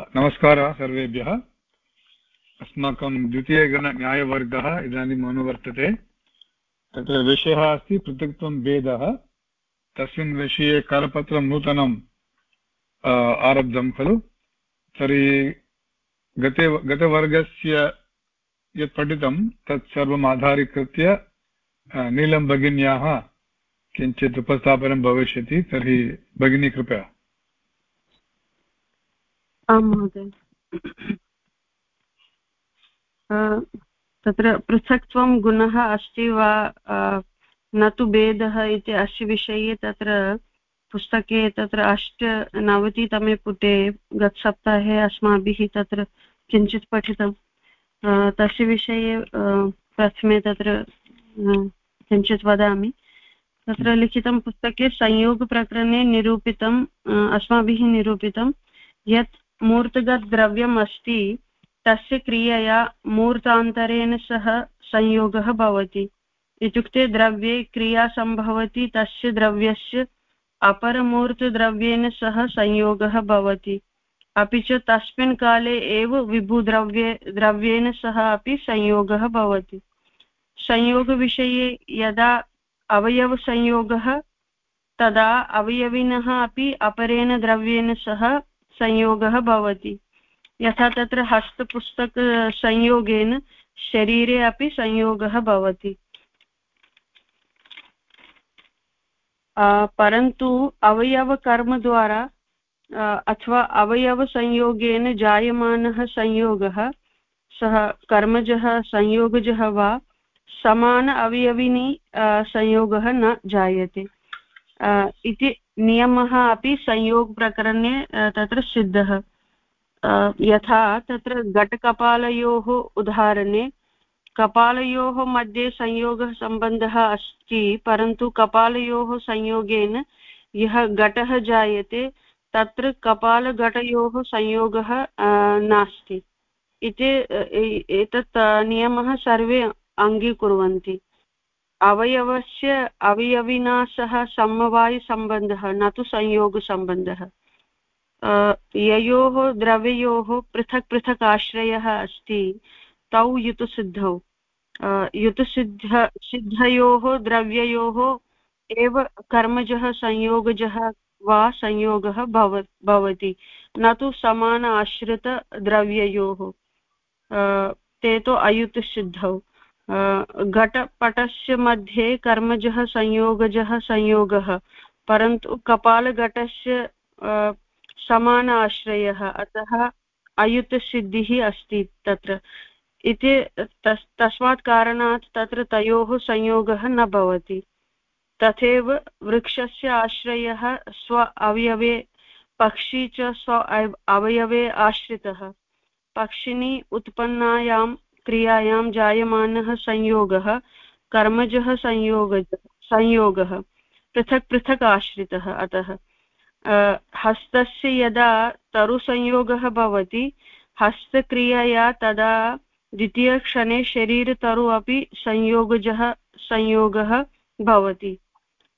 नमस्कारः सर्वेभ्यः। अस्माकं द्वितीयगणन्यायवर्गः इदानीम् अनुवर्तते। तत्र विषयः अस्ति पृथक्त्वं भेदः। तस्मिन् विषये करपत्रं नूतनं आरब्धं खलु। तर्हि गते, गतवर्गस्य यत् पठितं तत् सर्वम् आधारीकृत्य नीलं भगिन्याः किञ्चित् उपस्थापनं भविष्यति। तर्हि भगिनी कृपया। आं महोदय। तत्र पृथक्त्वं गुणः अस्ति वा? न तु भेदः इति अस्य विषये तत्र पुस्तके तत्र अष्टनवतितमे पुटे गतसप्ताहे अस्माभिः तत्र किञ्चित् पठितं। तस्य विषये प्रथमे तत्र किञ्चित् वदामि। तत्र लिखितं पुस्तके संयोगप्रकरणे निरूपितम् अस्माभिः निरूपितं यत् मूर्तगत् द्रव्यम् अस्ति तस्य क्रियया मूर्तान्तरेण सह संयोगः भवति। इत्युक्ते द्रव्ये क्रिया सम्भवति, तस्य द्रव्यस्य अपरमूर्तद्रव्येन सह संयोगः भवति। अपि च तस्मिन् काले एव विभुद्रव्ये द्रव्येण सह अपि संयोगः भवति। संयोगविषये यदा अवयवसंयोगः, तदा अवयविनः अपि अपरेण द्रव्येण सह संयोगः भवति। यथा तत्र हस्तपुस्तकसंयोगेन शरीरे अपि संयोगः भवति। परन्तु अवयवकर्मद्वारा अथवा अवयवसंयोगेन जायमानः संयोगः, सः कर्मजः, संयोगजः वा, समान अवयविनी संयोगः न जायते। इति नियमः अपि संयोगप्रकरणे तत्र सिद्धः। यथा तत्र घटकपालयोः उदाहरणे, कपालयोः मध्ये संयोगः सम्बन्धः अस्ति, परन्तु कपालयोः संयोगेन यः घटः जायते, तत्र कपालघटयोः संयोगः नास्ति। इति एतत् नियमः सर्वे अङ्गीकुर्वन्ति। अवयवस्य अवयविना सह समवायसम्बन्धः, न तु संयोगसम्बन्धः। ययोः द्रव्ययोः पृथक् पृथक् आश्रयः अस्ति, तौ युतसिद्धौ। युतसिद्ध, सिद्धयोः द्रव्ययोः एव कर्मजः, संयोगजः वा संयोगः भव, भवति, न तु समान आश्रितद्रव्ययोः ते तु अयुतसिद्धौ। घटपटस्य मध्ये कर्मजः संयोगजः संयोगः, परन्तु कपालघटस्य समान आश्रयः अतः अयुतसिद्धिः अस्ति तत्र। इति तस्, तस्मात् कारणात् तत्र तयोः संयोगः न भवति। तथैव वृक्षस्य आश्रयः स्व अवयवे, पक्षी च स्व अवयवे आश्रितः। पक्षिणी उत्पन्नायां क्रियायां जायमानः संयोगः, कर्मजः संयोगः संयोगः, पृथक् पृथक् आश्रितः अतः। हस्तस्य यदा तरुसंयोगः भवति, हस्तक्रियया तदा द्वितीयक्षणे शरीरतरु अपि संयोगजः, संयोगः भवति।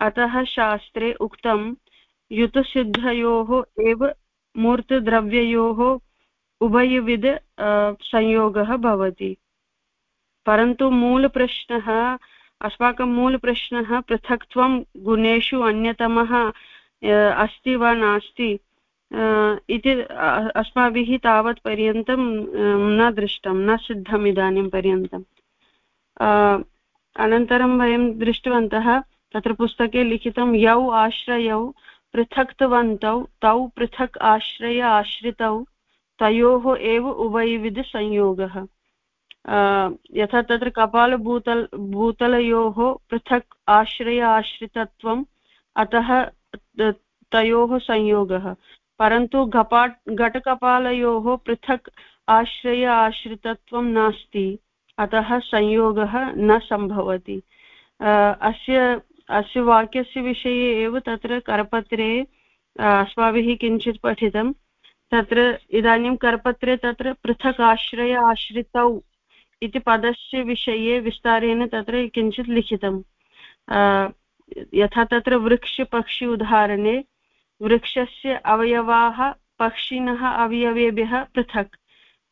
अतः शास्त्रे उक्तं, युतसिद्धयोः एव मूर्तद्रव्ययोः उभयविध संयोगः भवति। परन्तु मूलप्रश्नः, अस्माकं मूलप्रश्नः पृथक्त्वं गुणेषु अन्यतमः अस्ति वा नास्ति इति अस्माभिः तावत् पर्यन्तं न दृष्टं, न सिद्धम् इदानीं पर्यन्तम् अनन्तरं वयं दृष्टवन्तः, तत्र पुस्तके लिखितं यौ आश्रयौ, पृथक्तवन्तौ, तौ पृथक् आश्रय आश्रितौ तयोः एव उभयविधसंयोगः। यथा तत्र कपालभूतल, भूतलयोः पृथक् आश्रय आश्रितत्वम् अतः तयोः संयोगः। परन्तु घपाट्, घटकपालयोः पृथक् आश्रय आश्रितत्वं नास्ति, अतः संयोगः न सम्भवति। अस्य अस्य वाक्यस्य विषये एव तत्र करपत्रे अस्माभिः किञ्चित् पठितं तत्र इदानीं करपत्रे तत्र पृथक् आश्रय आश्रितौ इति पदस्य विषये विस्तारेण तत्र किञ्चित् लिखितं यथा तत्र वृक्षपक्षि उदाहरणे, वृक्षस्य अवयवाः पक्षिणः अवयवेभ्यः पृथक्,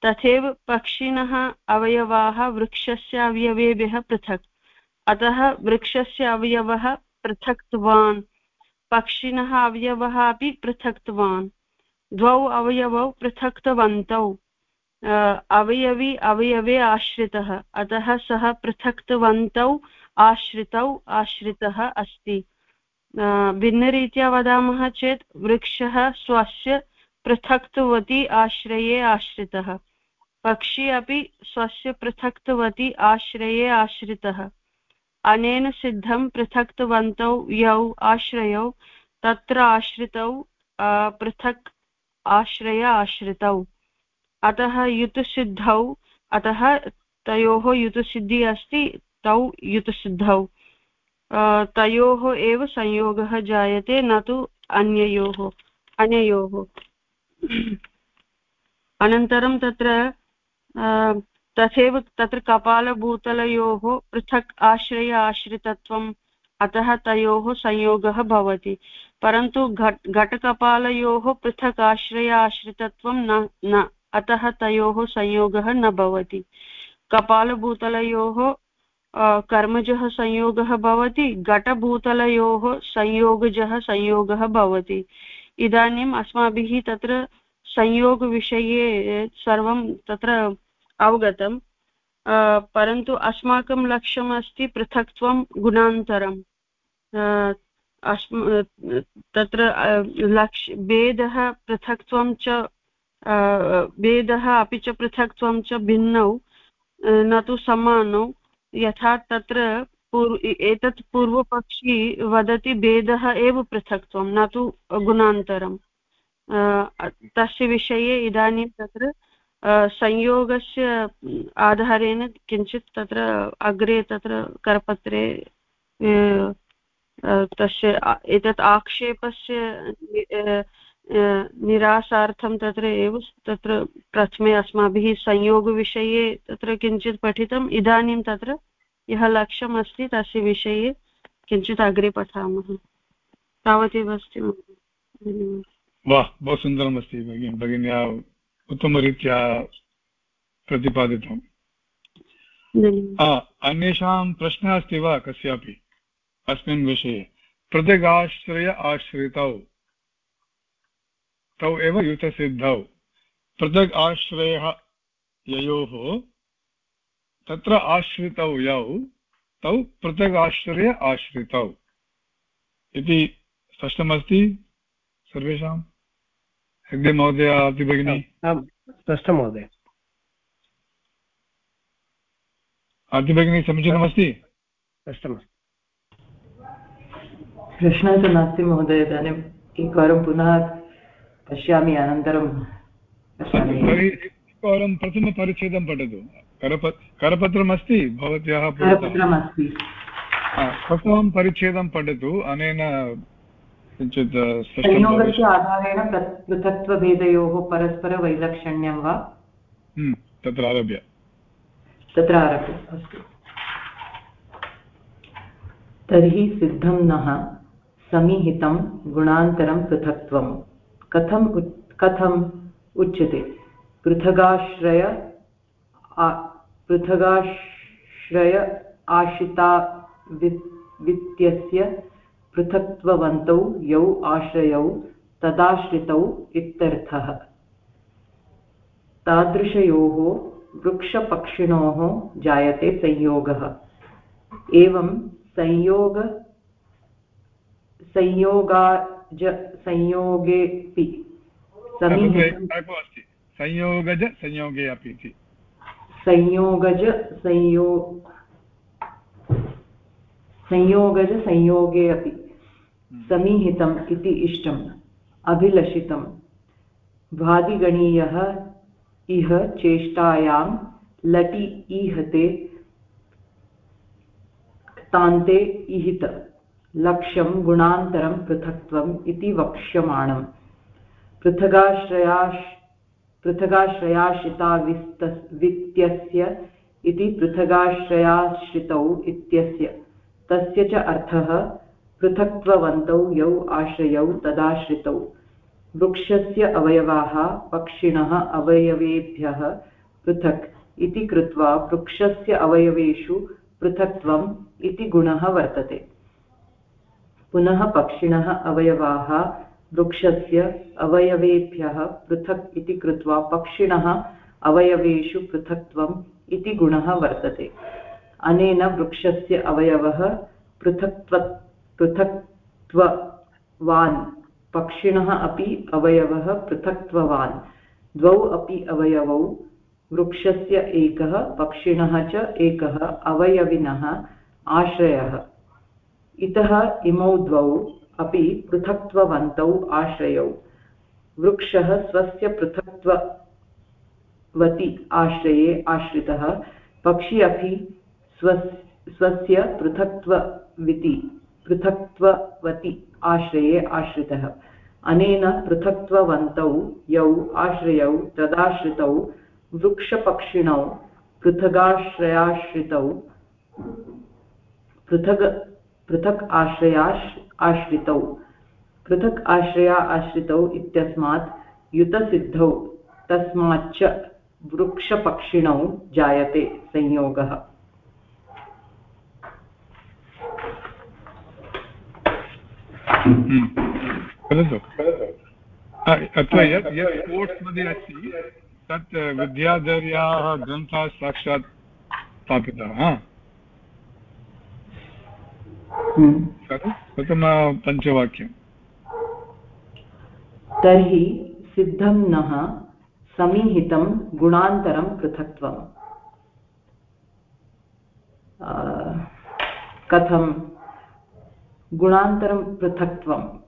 तथैव पक्षिणः अवयवाः वृक्षस्य अवयवेभ्यः पृथक्। अतः वृक्षस्य अवयवः पृथक्तवान्, पक्षिणः अवयवः अपि पृथक्तवान्। द्वौ अवयवौ पृथक्तवन्तौ। अवयवी अवयवे आश्रितः, अतः सः पृथक्तवन्तौ आश्रितौ आश्रितः अस्ति। भिन्नरीत्या वदामः चेत् वृक्षः स्वस्य पृथक्तवती आश्रये आश्रितः, पक्षी अपि स्वस्य पृथक्तवती आश्रये आश्रितः। अनेन सिद्धं पृथक्तवन्तौ यौ आश्रयौ, तत्र आश्रितौ पृथक् आश्रय आश्रितौ। अतः युतसिद्धौ, अतः तयोः युतसिद्धिः अस्ति, तौ युतसिद्धौ। तयोः एव संयोगः जायते, न तु अन्ययोः अनयोः अनन्तरं तत्र तथैव तत्र कपालभूतलयोः पृथक् आश्रय आश्रितत्वम् अतः तयोः संयोगः भवति, परन्तु घट्, घटकपालयोः पृथक् आश्रय आश्रितत्वं न न, अतः तयोः संयोगः न भवति। कपालभूतलयोः कर्मजः संयोगः भवति, घटभूतलयोः संयोगजः संयोगः भवति। इदानीम् अस्माभिः तत्र संयोगविषये सर्वं तत्र अवगतं। परन्तु अस्माकं लक्ष्यमस्ति पृथक्त्वं गुणान्तरम्। तत्र लक्ष्य भेदः पृथक्त्वं च भेदः अपि च पृथक्त्वं च भिन्नौ न तु समानौ। यथा तत्र पूर्व एतत् पूर्वपक्षी वदति भेदः एव पृथक्त्वं, न तु गुणान्तरं तस्य विषये इदानीं तत्र संयोगस्य आधारेण किञ्चित् तत्र अग्रे तत्र करपत्रे तस्य एतत् आक्षेपस्य निरासार्थं तत्र एव तत्र प्रथमे अस्माभिः संयोगविषये तत्र किञ्चित् पठितम्। इदानीं तत्र यः लक्ष्यम् अस्ति तस्य विषये किञ्चित् अग्रे पठामः। तावदेव अस्ति वाह! बहु सुन्दरमस्ति भगिनि। भगिन्या उत्तमरीत्या प्रतिपादितम्। अन्येषां प्रश्नः अस्ति वा कस्यापि? अस्मिन् विषये। पृथगाश्रय आश्रितौ। तौ एव युतसिद्धौ पृथक् आश्रयः ययोः तत्र आश्रितौ यौ तौ पृथक् आश्रय आश्रितौ। इति स्पष्टमस्ति सर्वेषाम्? हेग्डे महोदय अस्ति भगिनि? स्पष्टं महोदय। आदिभगिनी समीचीनमस्ति? स्पष्टमस्ति प्रश्नः तु नास्ति महोदय इदानीम् एकवारं पुनः पश्यामि अनन्तरं एकवारं प्रथमपरिच्छेदं पठतु। करप करपत्रमस्ति? भवत्याः करपत्रमस्ति। प्रथमं परिच्छेदं पठतु। अनेन किञ्चित् संयोगस्य आधारेण पृथक्त्वभेदयोः परस्परवैलक्षण्यं वा? हम्म, तत्र आरभ्य। तत्र आरभ्य अस्तु। तर्हि सिद्धं नः समीहितं गुणान्तरं पृथक्त्वम् कथम् कथम् उच्यते? पृथगाश्रय पृथगाश्रय आश्रिता वित्यस्य पृथक्त्ववन्तौ यौ आश्रयौ तदाश्रितौ इत्यर्थः। तादृशयोः वृक्षपक्षिणोः जायते संयोगः। एवं संयोग संयोगाज संयोगेऽपि संयोगज संयोगे अपि इति। संयोगज संयो संयोगज संयोगे अपि। समीहितम् इति इष्टम् अभिलषितं भादिगणीयः इह चेष्टायां लटि ईहते, तान्ते इहित, लक्ष्यं गुणान्तरं पृथक्त्वम् इति वक्ष्यमाणम्। पृथगाश्रयाश् पृथगाश्रयाश्रिता विस्त वित्यस्य इति पृथगाश्रयाश्रितौ इत्यस्य, तस्य च अर्थः पृथक्त्ववन्तौ यौ आश्रयौ तदाश्रितौ। वृक्षस्य अवयवाः पक्षिणः अवयवेभ्यः पृथक् इति कृत्वा वृक्षस्य अवयवेषु पृथक्त्वम् इति गुणः वर्तते। पुनः पक्षिणः अवयवाः वृक्षस्य अवयवेभ्यः पृथक् इति कृत्वा पक्षिणः अवयवेषु पृथक्त्वम् इति गुणः वर्तते। अनेन वृक्षस्य अवयवः पृथक्त्व पृथक्त्ववान्। पक्षिणः अपि अवयवः पृथक्त्ववान्। द्वौ अपि अवयवौ। वृक्षस्य एकः, पक्षिणः च एकः, अवयविनः आश्रयः। इतः इमौ द्वौ अपि पृथक्त्ववन्तौ आश्रयौ। वृक्षः स्वस्य पृथक्त्ववति आश्रये आश्रितः। पक्षी अपि स्वस्य पृथक्त्वविति। पृथक्त्ववति आश्रये आश्रितः। अनेन पृथक्त्ववन्तौ, यौ आश्रयौ, तदाश्रितौ, वृक्षपक्षिणौ, पृथगाश्रयाश्रितौ, पृथग्, पृथक् आश्रयाश्, आश्रितौ, पृथक् आश्रया आश्रितौ इत्यस्मात् युतसिद्धौ, तस्माच्च वृक्षपक्षिणौ जायते संयोगः। वदतु अत्र यत् यत् स्पोर्ट्स् मध्ये अस्ति तत् विद्याधर्याः ग्रन्थाः साक्षात् स्थापितः प्रथमपञ्चवाक्यं तर्हि सिद्धं नः समीहितं गुणान्तरं पृथक्त्वम् कथं गुणान्तरं पृथक्त्वं।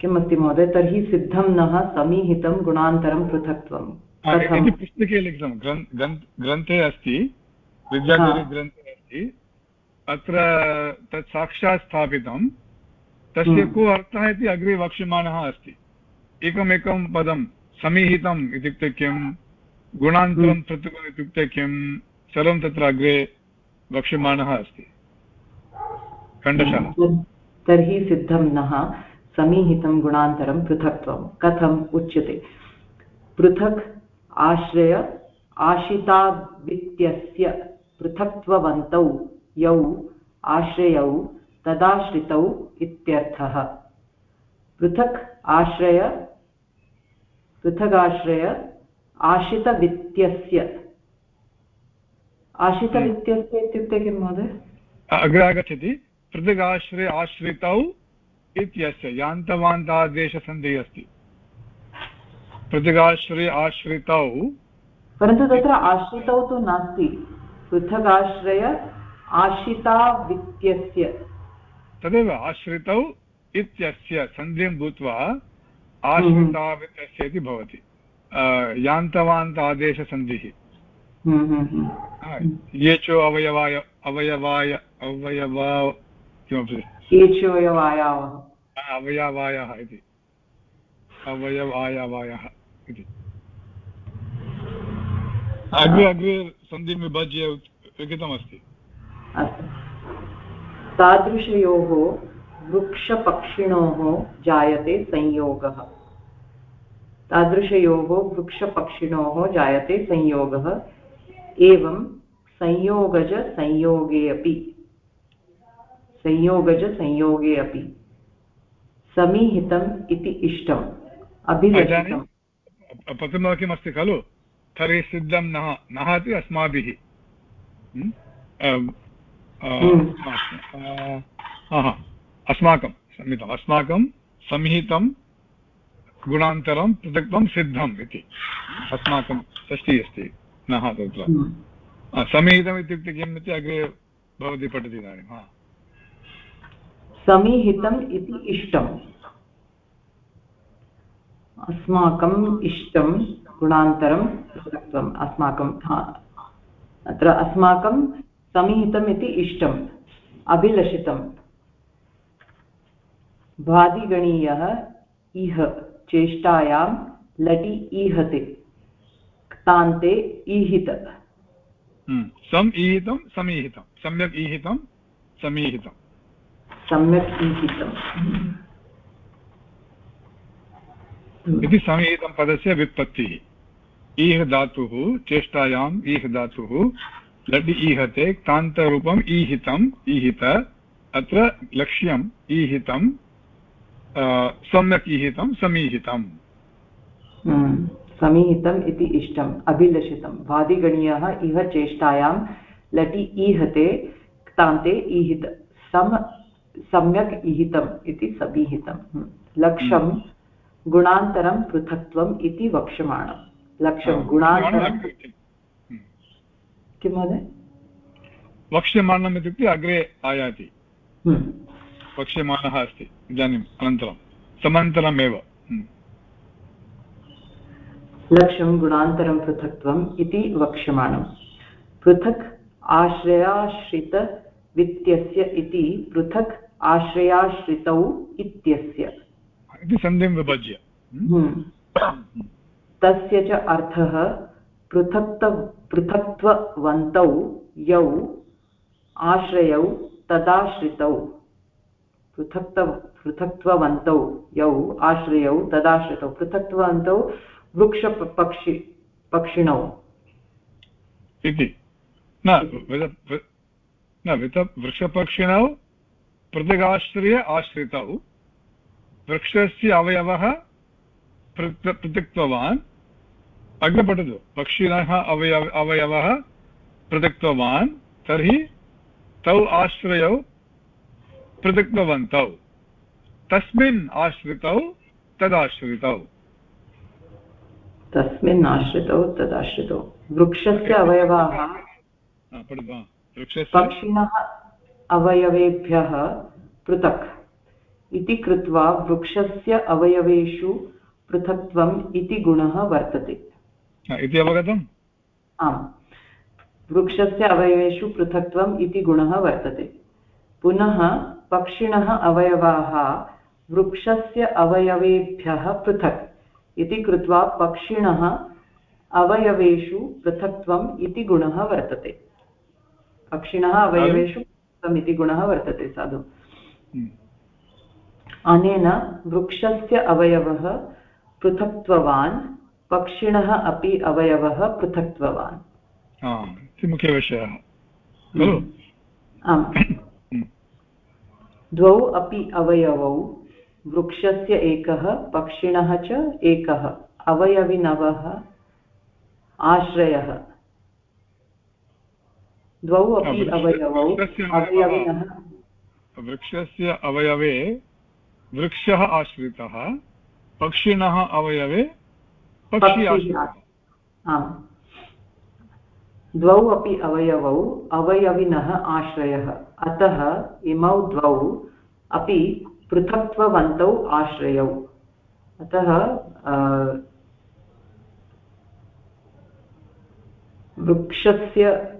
किमस्ति महोदय? तर्हि सिद्धं नः समीहितं गुणान्तरं पृथक्त्वं। पुस्तके लिखितं। ग्रन्थे अस्ति विद्याधरीग्रन्थे अस्ति। अत्र तत् साक्षात् स्थापितं। तस्य हम्म। को अर्थः इति अग्रे वक्ष्यमाणः अस्ति। एकमेकं पदं समीहितम् इत्युक्ते किं? गुणान्तरं हम्म। पृथक् इत्युक्ते किं? सर्वं तत्र अग्रे वक्ष्यमाणः अस्ति। खण्डशः तर्हि सिद्धं नः समीहितं गुणान्तरं पृथक्त्वं। कथम् उच्यते? पृथक् आश्रय आशितावित्यस्य पृथक्त्ववन्तौ यौ आश्रयौ तदाश्रितौ इत्यर्थः। पृथक् आश्रय पृथगाश्रय आशितवित्यस्य। आशितवित्यस्य इत्युक्ते किं महोदय? अग्रे आगच्छति। पृथगाश्रय आश्रितौ इत्यस्य यान्तवान्तादेशसन्धिः अस्ति। पृथगाश्रय आश्रितौ परन्तु तत्र आश्रितौ तु नास्ति। पृथगाश्रय आश्रितावित्यस्य। तदेव आश्रितौ इत्यस्य सन्धिं भूत्वा आश्रितावित्यस्य इति भवति। यान्तवान्त आदेशसन्धिः हम्म, हम्म, हम्म। ये चो अवयवाय अवयवाय अवयवा किमपि अवयवायः इति अवयवायवायः इति अग्रे अग्रे सन्धिं विभज्य लिखितमस्ति तादृशयोः वृक्षपक्षिणोः जायते संयोगः तादृशयोः वृक्षपक्षिणोः जायते संयोगः एवं संयोगज संयोगे अपि संयोगज संयोगे अपि। समीहितम् इति इष्टम्। अभिलषितम् प्रथमवाक्यमस्ति खलु? तर्हि सिद्धं नः। नः इति अस्माभिः। अस्माकं संहितम् अस्माकं संहितं गुणान्तरं पृथक्त्वं सिद्धम् इति। अस्माकं षष्टिः अस्ति। नः तत्र। समीहितम् इत्युक्ते किम् इति अग्रे भवती पठति इदानीं। हा। समीहितम् इति इष्टम्। अस्माकम् इष्टं गुणान्तरं पृथक्त्वम् अस्माकं अत्र अस्माकं समीहितम् इति इष्टम्। अभिलषितम्। भादिगणीयः इह, चेष्टायां लटि ईहते। क्तान्ते ईहित। हम्म। सम् ईहितं, समीहितं। सम्यक् ईहितं समीहितं सम्यक् ईहितम् इति समीहितं पदस्य व्युत्पत्तिः। ईह धातुः चेष्टायाम् ईह धातुः लटि ईहते क्तान्तरूपम् ईहितम् ईहित अत्र लक्ष्यम् ईहितं सम्यक् ईहितं समीहितम्। समीहितम् इति इष्टम् अभिलषितं वादिगणीयः इह चेष्टायां लटि ईहते क्तान्ते ईहित सम सम्यक् ईहितम् इति हम्म, लक्ष्यं हम्म। गुणान्तरं पृथक्त्वम् इति वक्ष्यमाणं लक्ष्यं गुणान्तरं किं महोदय? वक्ष्यमाणम् इत्युक्ते अग्रे आयाति। वक्ष्यमाणः अस्ति। इदानीम् अनन्तरं। समान्तरमेव। लक्ष्यं गुणान्तरं पृथक्त्वम् इति वक्ष्यमाणं पृथक् आश्रयाश्रितवित्यस्य इति पृथक् आश्रयाश्रितौ इत्यस्य। इति सन्धिं विभज्य। तस्य च अर्थः पृथक्त पृथक्त्ववन्तौ यौ आश्रयौ तदाश्रितौ। पृथक्त पृथक्त्ववन्तौ यौ आश्रयौ तदाश्रितौ। पृथक्त्ववन्तौ वृक्षपक्षि पक्षिणौ। इति। न वृक्षपक्षिणौ पृथगाश्रय आश्रितौ। वृक्षस्य अवयवः पृथक्तवान् अग्रे पठतु पक्षिणः अवयव अवयवः पृथक्तवान् तर्हि तौ आश्रयौ पृथक्तवन्तौ तस्मिन् आश्रितौ तदाश्रितौ। तस्मिन् आश्रितौ तदाश्रितौ। वृक्षस्य अवयवाः। पक्षिणः अवयवेभ्यः पृथक् इति कृत्वा वृक्षस्य अवयवेषु पृथक्त्वम् इति गुणः वर्तते। इति अवगतम् आम्। वृक्षस्य अवयवेषु पृथक्त्वम् इति गुणः वर्तते। पुनः पक्षिणः अवयवाः वृक्षस्य अवयवेभ्यः पृथक् इति कृत्वा पक्षिणः अवयवेषु पृथक्त्वम् इति गुणः वर्तते। पक्षिणः अवयवेषु पृथक्त्वम् इति गुणः वर्तते साधु। हम्म। अनेन वृक्षस्य अवयवः पृथक्त्ववान् पक्षिणः अपि अवयवः पृथक्त्ववान्। मुख्यविषयः हम्म। आम्। हम्म। द्वौ अपि अवयवौ वृक्षस्य एकः पक्षिणः च एकः। अवयविनवः आश्रयः। द्वौ अपि अवयवौ अवयविनः वृक्षस्य अवयवे वृक्षः आश्रितः पक्षिणः अवयवे पक्षी द्वौ अपि अवयवौ अवयविनः आश्रयः। अतः इमौ द्वौ अपि पृथक्त्ववन्तौ आश्रयौ। अतः वृक्षस्य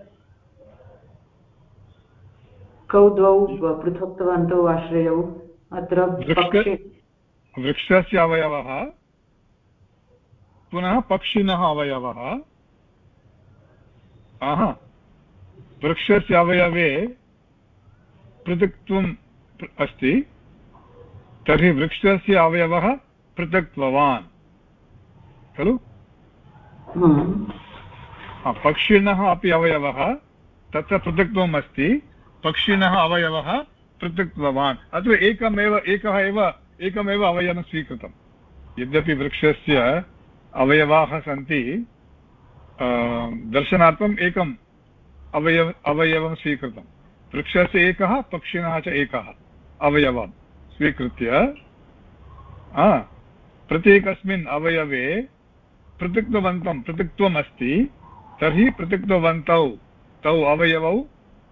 कौ द्वौ पृथक्तवन्तौ आश्रयौ अत्र वृक्षस्य अवयवः। पुनः पक्षिणः अवयवः। वृक्षस्य अवयवे पृथक्त्वम् अस्ति। तर्हि वृक्षस्य अवयवः पृथक्त्ववान्। खलु। पक्षिणः अपि अवयवः तत्र पृथक्त्वम् अस्ति। पक्षिणः अवयवः पृथक्त्ववान्। अत्र एकमेव, एकः एव, एकमेव अवयवं स्वीकृतं यद्यपि वृक्षस्य अवयवाः सन्ति दर्शनार्थम् एकम् अवयव अवयवं स्वीकृतं वृक्षस्य एकः, पक्षिणः च एकः अवयवम् स्वीकृत्य प्रत्येकस्मिन् अवयवे पृथक्तवन्तं पृथक्त्वम् अस्ति तर्हि पृथक्तवन्तौ तौ अवयवौ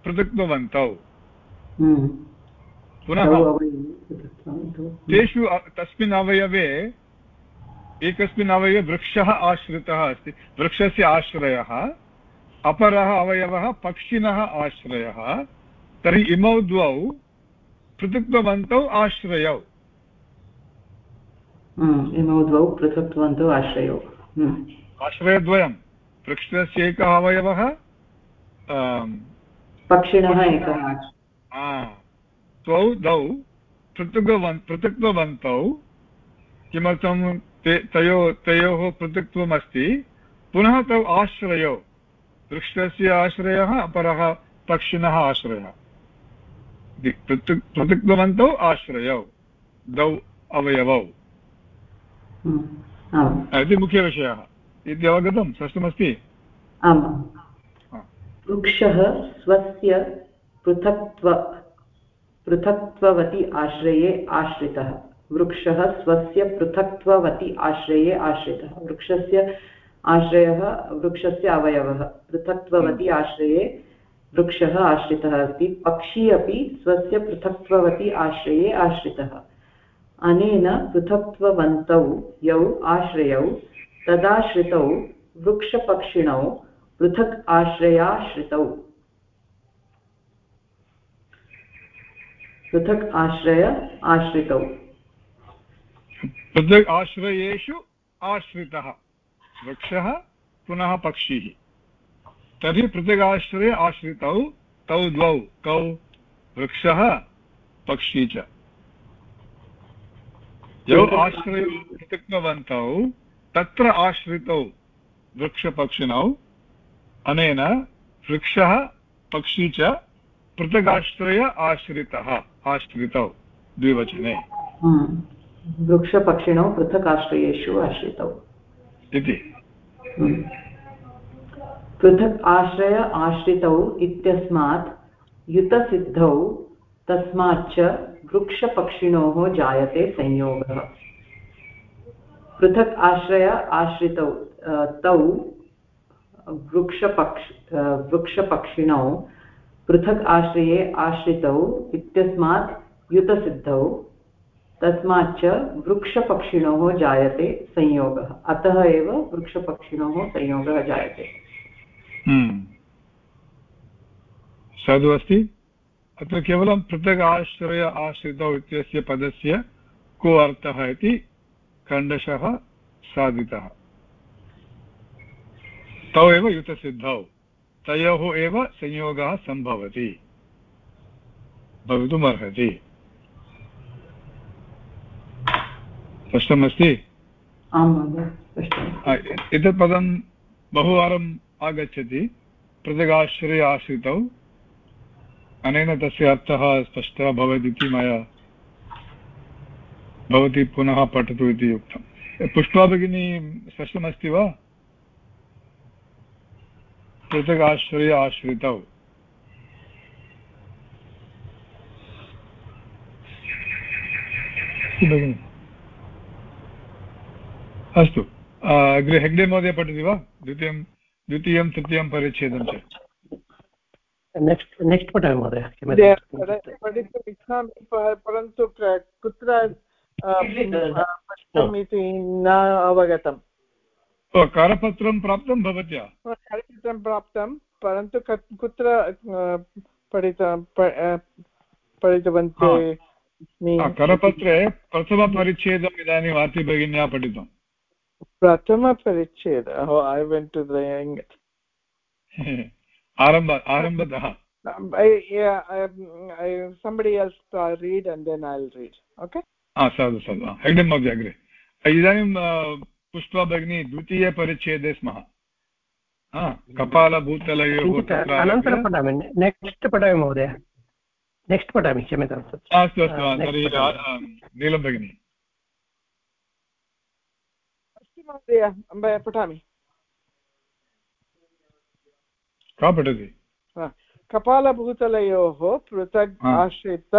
पृथक्तवन्तौ हम्म। पुनः तेषु तस्मिन् अवयवे एकस्मिन् अवयवे वृक्षः आश्रितः अस्ति। वृक्षस्य आश्रयः अपरः अवयवः पक्षिणः आश्रयः तर्हि इमौ द्वौ पृथक्तवन्तौ आश्रयौ। हम्म, इमौ द्वौ पृथक्तवन्तौ आश्रयौ। हम्म। आश्रयद्वयं। वृक्षस्य एकः अवयवः पक्षिणः एकः। द्वौ द्वौ पृथक्तवन् पृथक्तवन्तौ किमर्थं ते तयोः तयोः पृथक्त्वम् अस्ति पुनः तौ आश्रयौ। वृक्षस्य आश्रयः अपरः पक्षिणः आश्रयः। पृथक् पृथक्त्ववन्तौ आश्रयौ द्वौ अवयवौ। हम्म, इति मुख्यविषयः। इति अवगतं? स्पष्टमस्ति? आमां। वृक्षः स्वस्य पृथक्त्व पृथक्त्ववति आश्रये आश्रितः। वृक्षः स्वस्य पृथक्त्ववति आश्रये आश्रितः। वृक्षस्य आश्रयः वृक्षस्य अवयवः। पृथक्त्ववति आश्रये वृक्षः आश्रितः अस्ति। पक्षी अपि स्वस्य पृथक्त्ववति आश्रये आश्रितः। अनेन पृथक्त्ववन्तौ यौ आश्रयौ तदाश्रितौ वृक्षपक्षिणौ पृथक् आश्रयाश्रितौ पृथक् आश्रय आश्रितौ। पृथक् आश्रयेषु आश्रितः वृक्षः पुनः पक्षिः। तर्हि पृथगाश्रये आश्रितौ तौ द्वौ कौ वृक्षः पक्षी च। यौ आश्रयौ पृथक्तवन्तौ तत्र आश्रितौ वृक्षपक्षिणौ अनेन वृक्षः पक्षी च पृथगाश्रय आश्रितः। आश्रितौ द्विवचने। हम्म। वृक्षपक्षिणौ पृथक् आश्रयेषु आश्रितौ। इति। हम्म। पृथक् आश्रय आश्रितौ इत्यस्मात् युतसिद्धौ तस्माच्च वृक्षपक्षिणोः जायते संयोगः। पृथक् आश्रय आश्रितौ तौ वृक्षपक्ष वृक्षपक्षिणौ पृथक् आश्रये आश्रितौ इत्यस्मात् युतसिद्धौ, तस्माच्च वृक्षपक्षिणोः जायते संयोगः। अतः एव वृक्षपक्षिणोः संयोगः जायते। हम्म। साधु अस्ति? अत्र केवलं पृथक् आश्रय आश्रितौ इत्यस्य पदस्य को अर्थः इति खण्डशः साधितः। तौ एव युतसिद्धौ। तयोः एव संयोगः सम्भवति। भवितुमर्हति। स्पष्टमस्ति? एतत् पदं बहुवारम् आगच्छति। पृथगाश्रय आश्रितौ। अनेन तस्य अर्थः स्पष्टः भवतीति मया भवती पुनः पठतु इति उक्तं। पुष्पा भगिनी स्पष्टमस्ति वा? पृथगाश्रय आश्रितौ। भगिनि। अस्तु। अग्रे हेग्डे महोदय पठति वा? द्वितीयं द्वितीयं तृतीयं परिच्छेदं च। नेक्स्ट् नेक्स्ट् पठामि महोदय पठितुम् इच्छामि परन्तु कुत्र इति न अवगतम्। करपत्रं प्राप्तं भवत्या? करपत्रं प्राप्तं परन्तु कुत्र पठित पठितवन्ति करपत्रे प्रथमपरिच्छेदम् इदानीम् आर्ति भगिन्या पठितम्। प्रथमपरिच्छेद? द आरंभ आरम्भतः। Somebody else uh, read and then i'll read okay? साधु साधु हेग्डे महोदय अग्रे इदानीं पुष्पा भगिनी द्वितीयपरिच्छेदे स्मः। कपालभूतलयोः अनन्तरं पठामि। नेक्स्ट् पठामि महोदय। नेक्स्ट् पठामि क्षम्यताम् अस्तु अस्तु तर्हि नीलं भगिनी। महोदय पठामि। का पठति? कपालभूतलयोः पृथक् आश्रित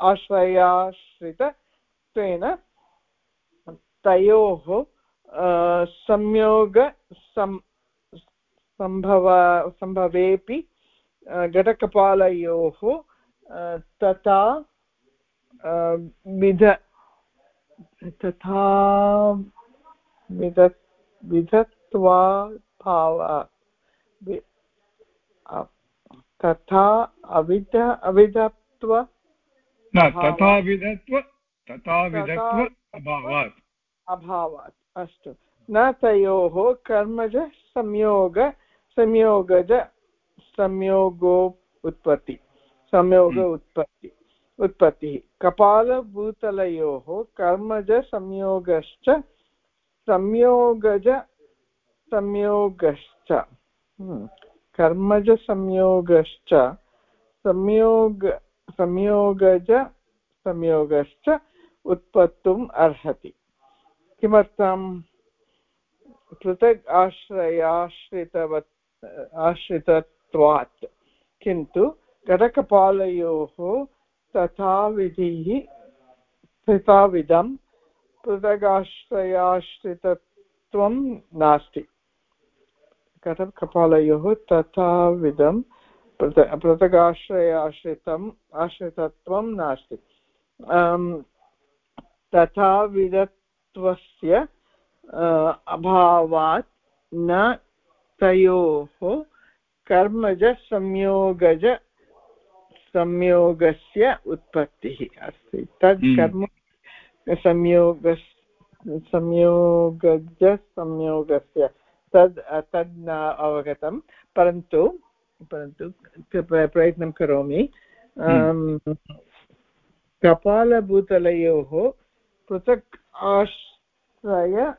आश्रयाश्रितत्वेन तयोः संयोग सम्भव सम्भवेपि घटकपालयोः तथा विध तथा विध विधत्वाभाव तथा अविध अविधत्व तथा विधत्व तथा विधत्व अभावात्। अभावात्। अस्तु। न तयोः कर्मज संयोग संयोगज संयोगो उत्पत्ति। संयोग हम्म। उत्पत्ति। उत्पत्तिः। कपालभूतलयोः कर्मज संयोगश्च संयोगज संयोगश्च। हम्म। कर्मजसंयोगश्च संयोग संयोगज संयोगश्च उत्पत्तुम् अर्हति। किमर्थं पृथक् आश्रयाश्रितवत् आश्रितत्वात्। किन्तु घटकपालयोः तथाविधिः तथाविधं पृथगाश्रयाश्रितत्वं नास्ति। घटकपालयोः तथाविधं पृथगाश्रयाश्रितम् आश्रितत्वं नास्ति। तथाविधत्वस्य अभावात् न तयोः कर्मजसंयोगज संयोगस्य उत्पत्तिः अस्ति तद् हम्म। कर्म संयोग संयोगजसंयोगस्य तद् तद् न अवगतं परन्तु परन्तु प्रयत्नं करोमि हम्म। कपालभूतलयोः पृथक् आश्रय,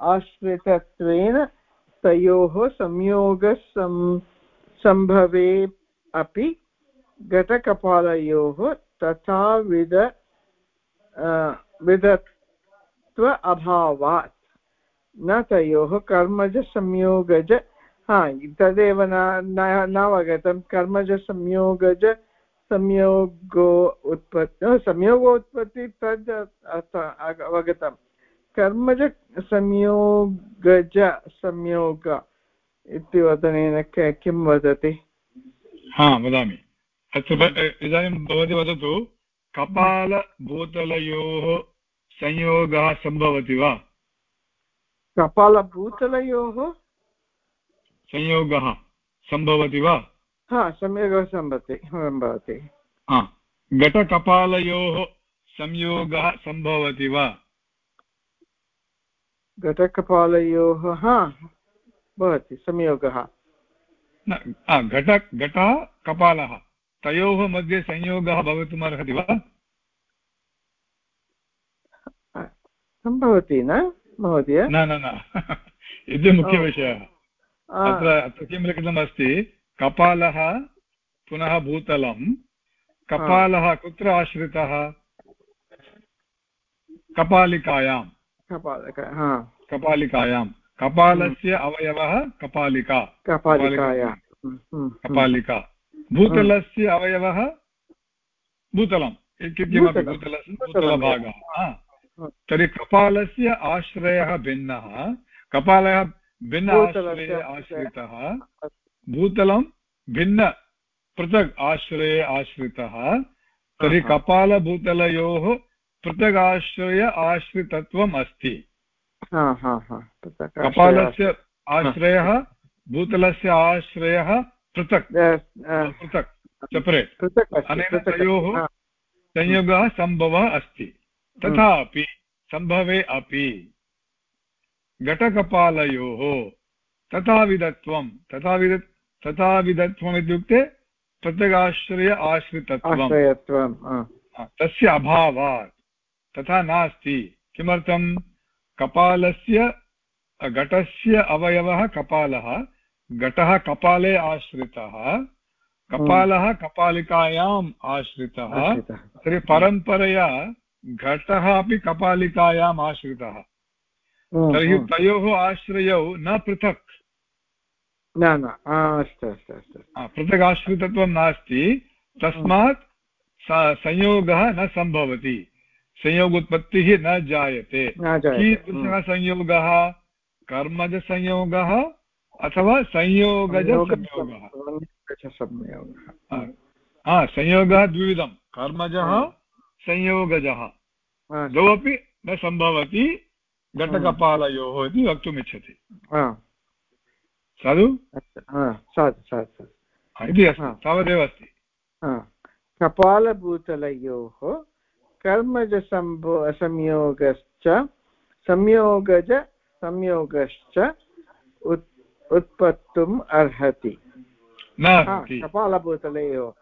आश्रितत्वेन तयोः संयोगसं सम्भवे अपि घटकपालयोः तथाविध विधत्व अभावात् न तयोः कर्मजसंयोगज हा, तदेव न अवगतं कर्मजसंयोगज संयोगो उत्पत्ति संयोगोत्पत्ति तद् अवगतं कर्मज संयोगज संयोग इति वदनेन किं वदति? हा वदामि। इदानीं भवती वदतु कपालभूतलयोः संयोगः सम्भवति वा? कपालभूतलयोः? संयोगः सम्भवति वा? हा संयोगः सम्भवति भवति। घटकपालयोः संयोगः सम्भवति वा? घटकपालयोः हा भवति संयोगः। घट घटः कपालः तयोः मध्ये संयोगः भवितुमर्हति वा? सम्भवति न महोदय? न न न इति मुख्यविषयः। अत्र अत्र किं लिखितमस्ति? कपालः पुनः भूतलं। कपालः कुत्र आश्रितः? कपालिकायां। कपालिकायां। कपालस्य अवयवः कपालिका। कपालिकाया। हम्म, हम्म, कपालिका। भूतलस्य अवयवः भूतलं। किमपि भूतलस्य भूतलभागः। तर्हि कपालस्य आश्रयः भिन्नः। कपालः भिन्न आश्रये आश्रितः। भूतलं भिन्न पृथक् आश्रये आश्रितः तर्हि कपालभूतलयोः पृथक् आश्रय आश्रितत्वम् अस्ति। कपालस्य आश्रयः भूतलस्य आश्रयः पृथक्। पृथक् सेपरेट्। अनेन तयोः संयोगः सम्भवः अस्ति। तथापि सम्भवे अपि घटकपालयोः तथाविधत्वं तथाविध तथाविधत्वम् इत्युक्ते पृथगाश्रय आश्रितत्वं तस्य अभावात्। तथा नास्ति। किमर्थं कपालस्य घटस्य अवयवः कपालः घटः कपाले आश्रितः कपालः कपालिकायाम् आश्रितः तर्हि परम्परया घटः अपि कपालिकायाम् आश्रितः। तर्हि तयोः आश्रयौ न पृथक्। न न अस्तु अस्तु अस्तु पृथक् आश्रितत्वं नास्ति। तस्मात् संयोगः न सम्भवति। संयोगोत्पत्तिः न जायते। कीदृशः संयोगः? कर्मजसंयोगः अथवा संयोगजसंयोगः हा संयोगः द्विविधं। कर्मजः संयोगजः। द्वौ अपि न सम्भवति। घटकपालयोः इति वक्तुमिच्छति। साधु? इति अस्ति तावदेव अस्ति। कपालभूतलयोः कर्मजसम्भो संयोगश्च संयोगज संयोगश्च उत् उत्पत्तुम् अर्हति। कपालभूतलयोः।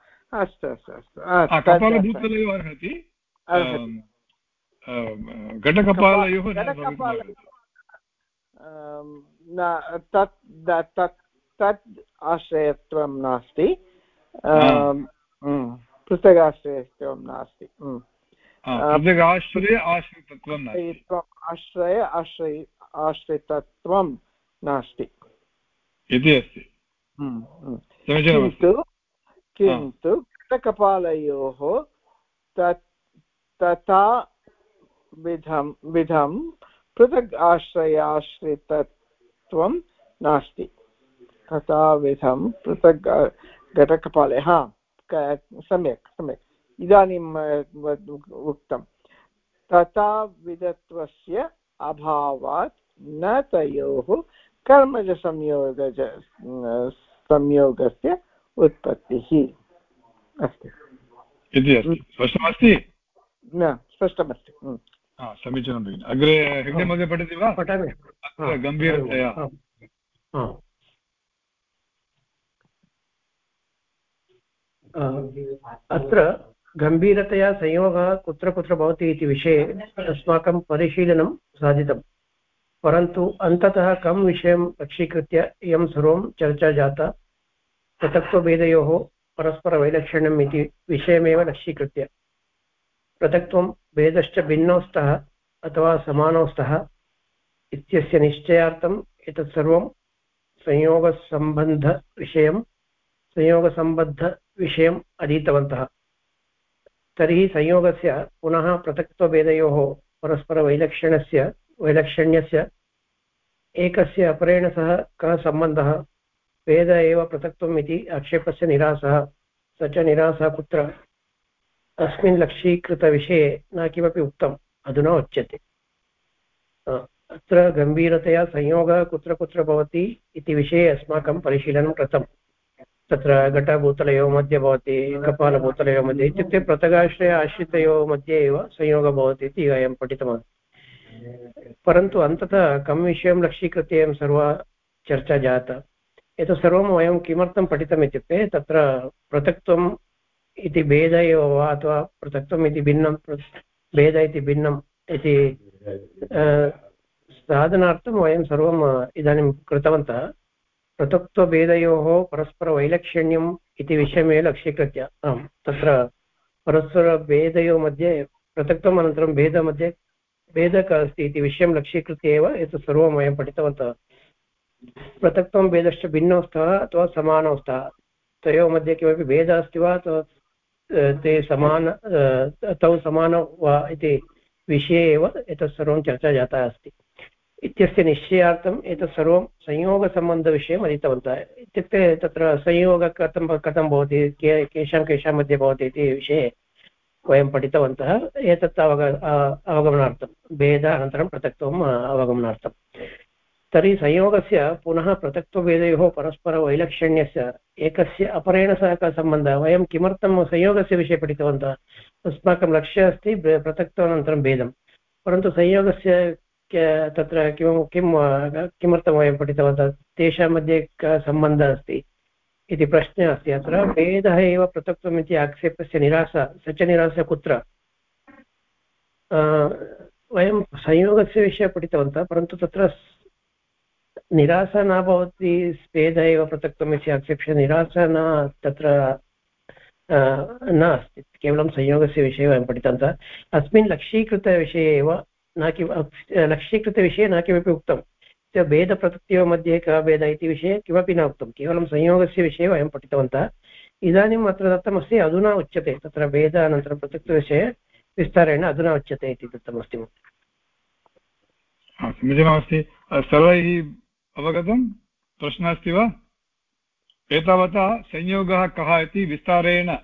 अस्तु अस्तु अस्तु। कपालभूतलयोः अर्हति। घटकपालयोः तत् तत् तत् आश्रयत्वं नास्ति। पृथक् आश्रयत्वं नास्ति। आश्रय आश्रितत्वं आश्रय आश्रय आश्रितत्वं नास्ति। इति अस्ति। किन्तु किन्तु घटकपालयोः तत् तथा विधं विधं पृथक् आश्रयाश्रितत्वं नास्ति। तथा विधं पृथक् घटकपाले हा सम्यक् सम्यक्। इदानीम् उक्तं। तथा विधत्वस्य अभावात् न तयोः कर्मजसंयोगज संयोगस्य उत्पत्तिः। अस्ति। इति अस्ति। स्पष्टमस्ति? न स्पष्टमस्ति। समीचीनं भगिनि अग्रे हेग्डे मध्ये पठति वा पठामि गम्भीरतया अत्र गम्भीरतया संयोगः कुत्र कुत्र भवति इति विषये अस्माकं परिशीलनं साधितं परन्तु अन्ततः कं विषयं लक्ष्यीकृत्य इयं सर्वं चर्चा जाता पृथक्त्वभेदयोः परस्परवैलक्षण्यम् इति विषयमेव लक्ष्यीकृत्य पृथक्त्वं भेदश्च भिन्नौ स्तः अथवा समानौ स्तः इत्यस्य निश्चयार्थम् एतत् सर्वं संयोगसम्बन्धविषयं संयोगसम्बद्धविषयम् अधीतवन्तः। तर्हि संयोगस्य पुनः पृथक्त्वभेदयोः परस्परवैलक्षण्यस्य, वैलक्षण्यस्य एकस्य अपरेण सह कः सम्बन्धः? भेद एव पृथक्त्वम् इति आक्षेपस्य निरासः स च निरासः कुत्र? अस्मिन् लक्ष्यीकृतविषये न किमपि उक्तम्। अधुना उच्यते। अत्र गम्भीरतया संयोगः कुत्र कुत्र भवति इति विषये अस्माकं परिशीलनं कृतं तत्र घटभूतलयोः मध्ये भवति, कपालभूतलयोः मध्ये। इत्युक्ते पृथगाश्रय आश्रितयोः मध्ये एव संयोगः भवति इति वयं पठितवान्। परन्तु अन्ततः कं विषयं लक्ष्यीकृत्य एवं सर्वा चर्चा जाता। एतत् सर्वं वयं किमर्थं पठितम् इत्युक्ते तत्र पृथक्त्वं इति भेद एव वा अथवा पृथक्त्वम् इति भिन्नं भेद इति भिन्नम् इति साधनार्थं वयं सर्वम् इदानीं कृतवन्तः। पृथक्त्वभेदयोः परस्परवैलक्षण्यम् इति विषयमेव लक्ष्यीकृत्य। आम्, तत्र परस्परभेदयोः मध्ये, पृथक्त्वम् अनन्तरं भेदमध्ये भेदः कः अस्ति इति विषयं लक्ष्यीकृत्य एव एतत् सर्वं वयं पठितवन्तः। पृथक्त्वं भेदश्च भिन्नौ स्तः अथवा समानौ स्तः। तयोः मध्ये किमपि भेदः अस्ति वा अथवा ते समान तौ समानौ वा इति विषये एव एतत् सर्वं चर्चा जाता अस्ति। इत्यस्य निश्चयार्थम् एतत् सर्वं संयोगसम्बन्धविषयम् अधीतवन्तः इत्युक्ते तत्र संयोगः कथं कथं भवति, के, केषां केषां मध्ये भवति इति विषये वयं पठितवन्तः। एतत् अवग अवगमनार्थं भेद अनन्तरं पृथक्त्वम् अवगमनार्थं तर्हि संयोगस्य पुनः पृथक्त्वभेदयोः परस्परवैलक्षण्यस्य एकस्य अपरेण सह सम्बन्धः? वयं किमर्थं संयोगस्य विषये पठितवन्तः? अस्माकं लक्ष्यम् अस्ति पृथक्त्वानन्तरं भेदं। परन्तु संयोगस्य तत्र किं किं किमर्थं वयं पठितवन्तः? तेषां मध्ये कः सम्बन्धः अस्ति? इति प्रश्नः अस्ति अत्र। भेदः एव पृथक्त्वम् इति आक्षेपस्य निराशा स च निराशा कुत्र? वयं संयोगस्य विषये पठितवन्तः, परन्तु तत्र निराशा न भवति भेदः एव पृथक्त्वम् इति आक्षेप्य निराशा न तत्र न अस्ति केवलं संयोगस्य विषये वयं पठितवन्तः। अस्मिन् लक्ष्यीकृतविषये एव न किं लक्ष्यीकृतविषये न किमपि उक्तं भेदप्रकृत्योः मध्ये कः भेदः इति विषये किमपि न उक्तं केवलं संयोगस्य विषये वयं पठितवन्तः। इदानीम् अत्र दत्तमस्ति, अधुना उच्यते। तत्र भेद अनन्तरं पृथक्त्वविषये विस्तारेण अधुना उच्यते इति दत्तमस्ति समीचीनमस्ति। सर्वैः अवगतं प्रश्नः अस्ति वा? एतावता संयोगः कः इति विस्तारेण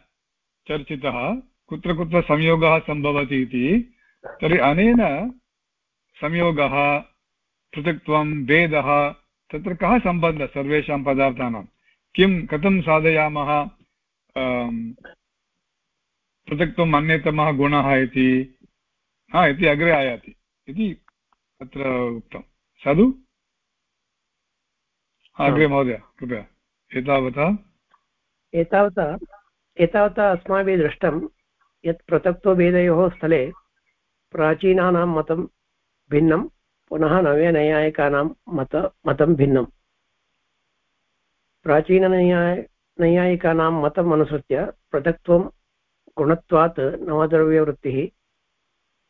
चर्चितः। कुत्र कुत्र संयोगः सम्भवति इति। तर्हि अनेन संयोगः, पृथक्त्वं, भेदः, तत्र कः सम्बन्धः सर्वेषां पदार्थानां? किं, कथं साधयामः? पृथक्त्वम् अन्यतमः गुणः इति। हा, इति अग्रे आयाति। इति अत्र उक्तं। साधु? अग्रे महोदय कृपया। एतावता? एतावता एतावता अस्माभिः दृष्टं यत् पृथक्त्वभेदयोः स्थले प्राचीनानां मतं भिन्नं पुनः नव्यनैयायिकानां मत मतं भिन्नम् प्राचीननैयाय नैयायिकानां मतम् अनुसृत्य पृथक्त्वं गुणत्वात् नवद्रव्यवृत्तिः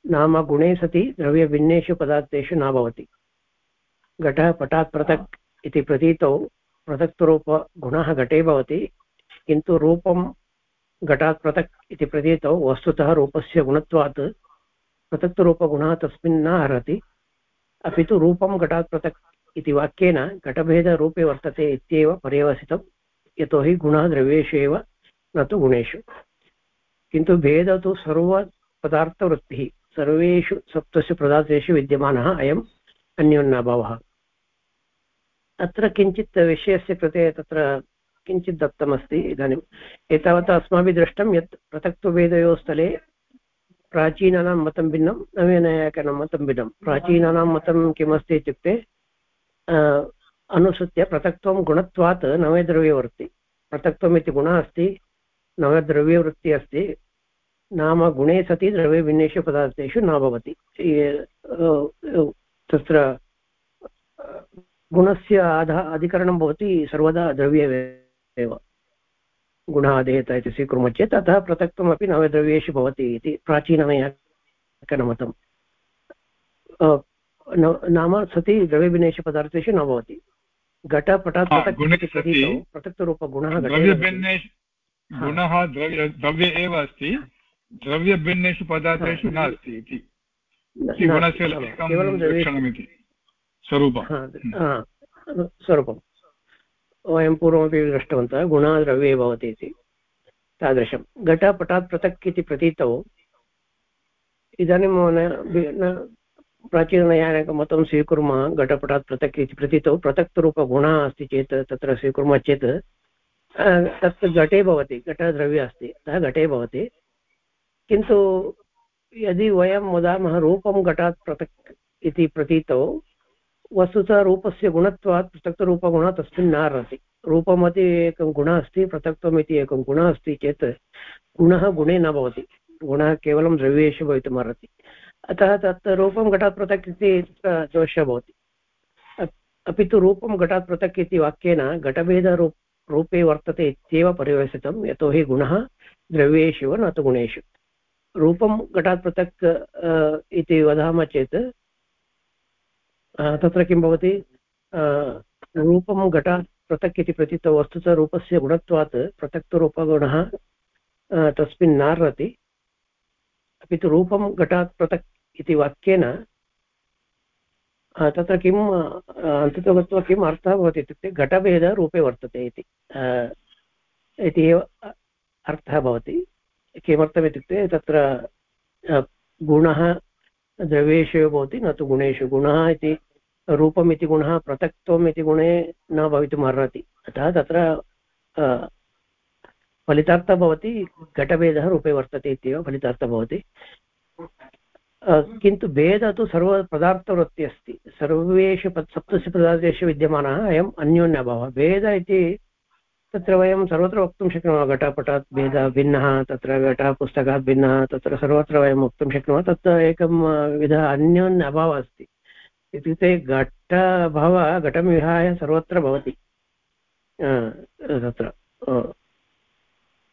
नाम गुणे सति द्रव्यभिन्नेषु पदार्थेषु न भवति। घटः पटात् पृथक् इति प्रतीतौ पृथक्तरूपगुणः घटे भवति, किन्तु रूपं घटात् पृथक् इति प्रतीतौ, वस्तुतः रूपस्य गुणत्वात् पृथक्तरूपगुणः तस्मिन् न अर्हति। अपि तु रूपं घटात् पृथक् इति वाक्येन घटभेदरूपे वर्तते इत्येव पर्यवसितं, यतोहि गुणः द्रव्येषु एव, न तु गुणेषु। किन्तु भेदः तु सर्वपदार्थवृत्तिः, सर्वेषु सप्तसु पदार्थेषु विद्यमानः, अयम् अन्योन्यभावः अत्र किञ्चित् विषयस्य कृते तत्र किञ्चित् दत्तमस्ति इदानीम्। एतावता अस्माभिः दृष्टं यत् पृथक्त्वभेदयोः स्थले प्राचीनानां मतं भिन्नं नवीनयाकानां मतं भिन्नं। प्राचीनानां मतं किमस्ति इत्युक्ते अनुसृत्य पृथक्त्वं गुणत्वात् नवद्रव्यवृत्ति। पृथक्त्वम् इति गुणः अस्ति, नवद्रव्यवृत्तिः अस्ति, नाम गुणे सति द्रव्यभिन्नेषु पदार्थेषु न भवति। तत्र गुणस्य आधा अधिकरणं भवति सर्वदा द्रव्ये एव गुणादेयत इति स्वीकुर्मः चेत् अतः पृथक्त्वमपि नवद्रव्येषु भवति इति प्राचीनवैयाकरणमतं नाम सति द्रव्यभिन्नेषु पदार्थेषु न भवति। घटपटात् पृथक्तरूपगुणः गुणः द्रव्ये एव अस्ति। द्रव्यभिन्नेषु पदार्थेषु नास्ति इति। लक्षणमिति। स्वरूपं स्वरूपं वयं पूर्वमपि दृष्टवन्तः गुणः द्रव्ये भवति इति। तादृशं। घटपटात् पृथक् इति प्रतीतौ। इदानीं प्राचीननैयानिकमतं स्वीकुर्मः, घटपटात् पृथक् इति प्रतीतौ। पृथक्तरूपगुणः अस्ति चेत्, तत्र स्वीकुर्मः चेत् तत् घटे भवति, घटद्रव्य अस्ति, अतः घटे भवति। किन्तु यदि वयं वदामः, रूपं घटात् पृथक् इति प्रतीतौ वस्तुतः रूपस्य गुणत्वात् पृथक्तरूपगुणः तस्मिन् न अर्हति रूपमपि एकं गुणः अस्ति पृथक्त्वम् इति एकं गुणः अस्ति चेत् गुणः गुणे न भवति। गुणः केवलं द्रव्येषु भवितुम् अर्हति अतः तत् रूपं घटात् पृथक् इति दोषः भवति। अपि तु रूपं घटात् पृथक् इति वाक्येन घटभेदरूप, रूपे वर्तते इत्येव परिवेशितं यतोहि गुणः द्रव्येषु न तु गुणेषु। रूपं घटात् पृथक् इति वदामः चेत् तत्र किं भवति? रूपं घटात् पृथक् इति प्रतीतौ वस्तुतः रूपस्य गुणत्वात् पृथक्तरूपगुणः तस्मिन् नार्हति। अपि तु रूपं घटात् पृथक् इति वाक्येन तत्र किम् अन्ततो गत्वा किम् अर्थः भवति इत्युक्ते घटभेदरूपे वर्तते इति। इति एव अर्थः भवति। किमर्थमित्युक्ते तत्र गुणः द्रव्येषु एव भवति, न तु गुणेषु। गुणः इति रूपम् इति गुणः पृथक्त्वम् गुणे न भवितुम् अर्हति। अतः तत्र फलितार्थः भवति, घटभेदः रूपे वर्तते इत्येव फलितार्थः भवति। किन्तु भेदः तु सर्वपदार्थवृत्ति अस्ति। सर्वेषु सप्तसु पदार्थेषु विद्यमानः, अयम् अन्योन्यभावः भेदः इति तत्र वयं सर्वत्र वक्तुं शक्नुमः। घटपटात् भेदः भिन्नः, तत्र घटः पुस्तकात् भिन्नः, तत्र सर्वत्र वयं वक्तुं शक्नुमः। तत्र एकं विधः अन्योन्यभावः अस्ति। इत्युक्ते घटभावः घटं विहाय सर्वत्र भवति. तत्र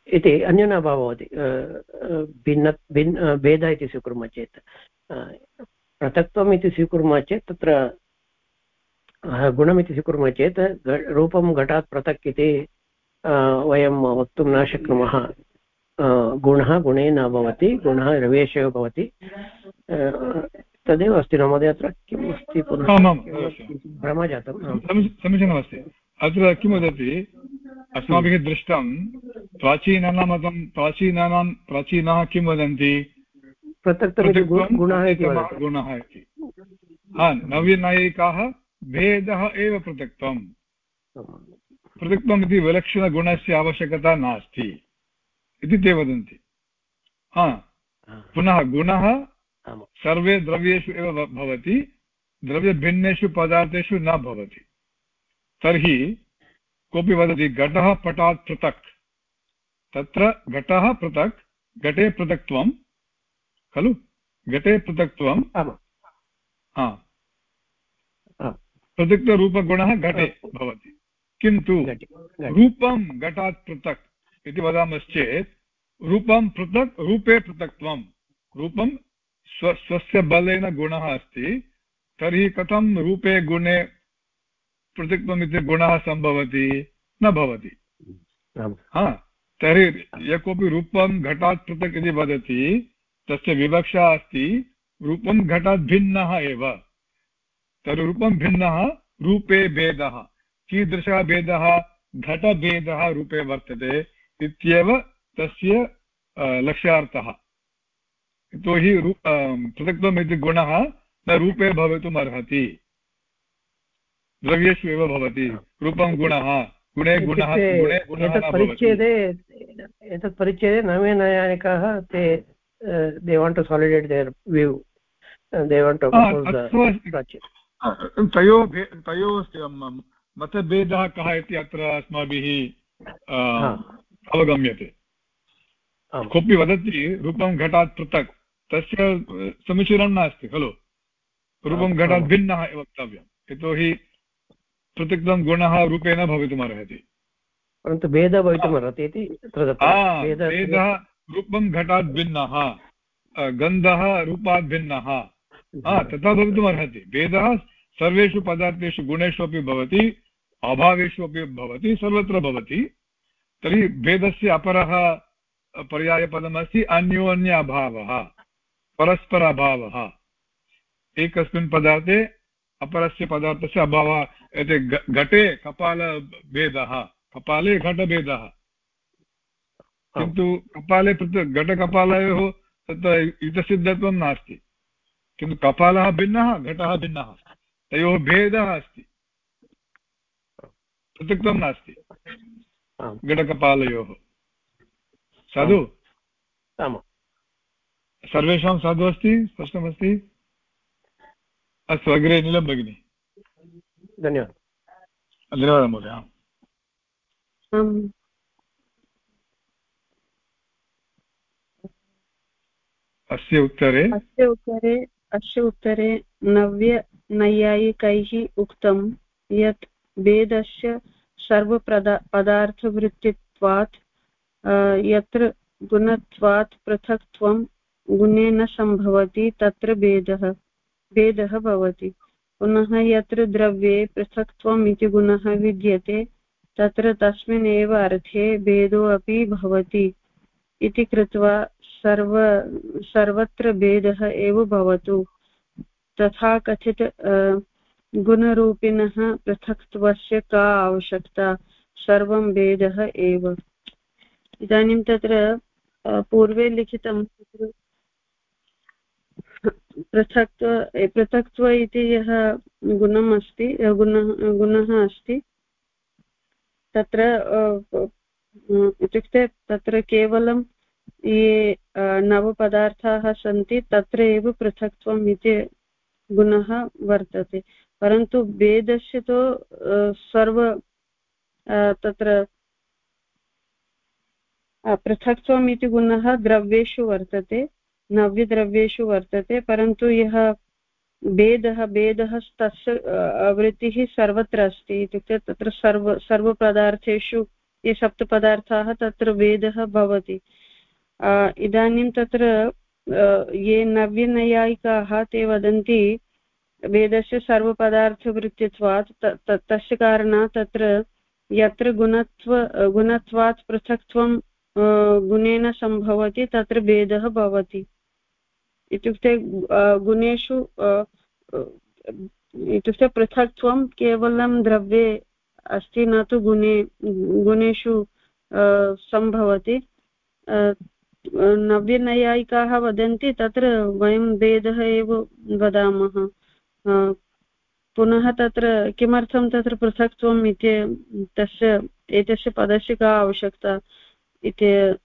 इति अन्यनाभावः भवति. भिन्न भिन्न भेदः इति स्वीकुर्मः चेत्. पृथक्त्वम् इति स्वीकुर्मः चेत् तत्र गुणमिति स्वीकुर्मः चेत् रूपं घटात् पृथक् इति वयं वक्तुं न शक्नुमः. गुणः गुणे न भवति, गुणः रवेश भवति. तदेव अस्ति न महोदय अत्र किम् अस्ति भ्रमः जातं समीचीनमस्ति अत्र किं वदति अस्माभिः दृष्टं प्राचीनानां मतं प्राचीनानां प्राचीनाः किं वदन्ति? गुणः इति हा नव्यनैकाः भेदः एव पृथक्त्वं पृथक्त्वम् इति विलक्षणगुणस्य आवश्यकता नास्ति। इति ते वदन्ति। हा। पुनः गुणः सर्वे द्रव्येषु एव भवति द्रव्यभिन्नेषु पदार्थेषु न भवति। तर्हि कोऽपि वदति घटः पटात् पृथक्। तत्र घटः पृथक् घटे पृथक्त्वं खलु? घटे पृथक्त्वं पृथक्तरूपगुणः घटे भवति। किन्तु रूपं घटात् पृथक् इति वदामश्चेत् रूपं पृथक् रूपे पृथक्त्वं। रूपं स्व स्वस्य बलेन गुणः अस्ति तर्हि कथं रूपे गुणे पृथक्त्वम् इति गुणः सम्भवति? न भवति। हा तर्हि यः कोऽपि रूपं घटात् पृथक् इति वदति तस्य विवक्षा अस्ति रूपं घटात् भिन्नः एव। तर्हि रूपं भिन्नः रूपे भेदः कीदृशः भेदः? घटभेदः रूपे वर्तते इत्येव तस्य लक्ष्यार्थः। यतोहि पृथक्त्वम् इति गुणः न रूपे भवितुम् अर्हति द्रव्येषु एव भवति रूपं गुणः गुणे गुणः गुणे एतत् परिच्छेदे एतत् परिच्छेदे नवीनयानिकाः ते they want to solidate their view they want to तयोः तयोः मतभेदः कः इति अत्र अस्माभिः अवगम्यते। कोऽपि वदति रूपं घटात् पृथक्। तस्य समीचीनं नास्ति खलु? रूपं घटात् भिन्नः वक्तव्यं यतोहि पृथक्तं गुणः रूपेण भवितुमर्हति। परन्तु भेदः भवितुमर्हति इति भेदः रूपं घटात् भिन्नः गन्धः रूपात् भिन्नः। तथा भवितुमर्हति। भेदः सर्वेषु पदार्थेषु गुणेषु अपि भवति अभावेषु अपि भवति सर्वत्र भवति। तर्हि भेदस्य अपरः पर्यायपदमस्ति अन्योन्य अभावः। परस्पर अभावः एकस्मिन् पदार्थे अपरस्य पदार्थस्य अभावः एते घटे कपालभेदः कपाले घटभेदः। किन्तु कपाले पृथक् घटकपालयोः तत्र युतसिद्धत्वं नास्ति। किन्तु कपालः भिन्नः घटः भिन्नः। तयोः भेदः अस्ति। पृथक्त्वं नास्ति। घटकपालयोः। साधु? सर्वेषां साधु अस्ति स्पष्टमस्ति? अस्तु अग्रे नीलं भगिनि। धन्यवादः। धन्यवादः महोदय। अस्य उत्तरे। अस्य उत्तरे अस्य उत्तरे नव्यनैयायिकैः उक्तं यत् वेदस्य सर्वपदा पदार्थवृत्तित्वात् यत्र गुणत्वात् पृथक्त्वं गुणेन सम्भवति तत्र भेदः भेदः भवति। पुनः यत्र द्रव्ये पृथक्त्वम् इति गुणः विद्यते, तत्र तस्मिन् एव अर्थे भेदो अपि भवति इति कृत्वा सर्व, सर्वत्र भेदः एव भवतु। तथा कथित गुणरूपिणः पृथक्त्वस्य का आवश्यकता? सर्वं भेदः एव। इदानीं तत्र पूर्वे लिखितं पृथक् पृथक्त्व इति यः गुणम् अस्ति गुणः गुणः अस्ति, तत्र इत्युक्ते तत्र केवलं ये नवपदार्थाः सन्ति, तत्र एव पृथक्त्वम् इति गुणः वर्तते। परन्तु वेदस्य तु सर्व तत्र पृथक्त्वम् इति गुणः द्रव्येषु वर्तते। नव्यद्रव्येषु वर्तते, परन्तु यः भेदः भेदः तस्य वृत्तिः सर्वत्र अस्ति इत्युक्ते तत्र सर्व, सर्वपदार्थेषु ये सप्तपदार्थाः तत्र भेदः भवति। इदानीं तत्र ये नव्यनैयायिकाः ते वदन्ति वेदस्य सर्वपदार्थवृत्तित्वात् तस्य कारणात् तत्र यत्र गुणत्व, गुणत्वात् पृथक्त्वं गुणेन सम्भवति, तत्र भेदः भवति। इत्युक्ते गुणेषु इत्युक्ते पृथक्त्वं केवलं द्रव्ये अस्ति, न तु गुणे, गुणेषु सम्भवति। नव्यनैयायिकाः वदन्ति, तत्र वयं भेदः एव वदामः। पुनः तत्र किमर्थं तत्र पृथक्त्वम् इति, तस्य, एतस्य पदस्य का आवश्यकता। इति,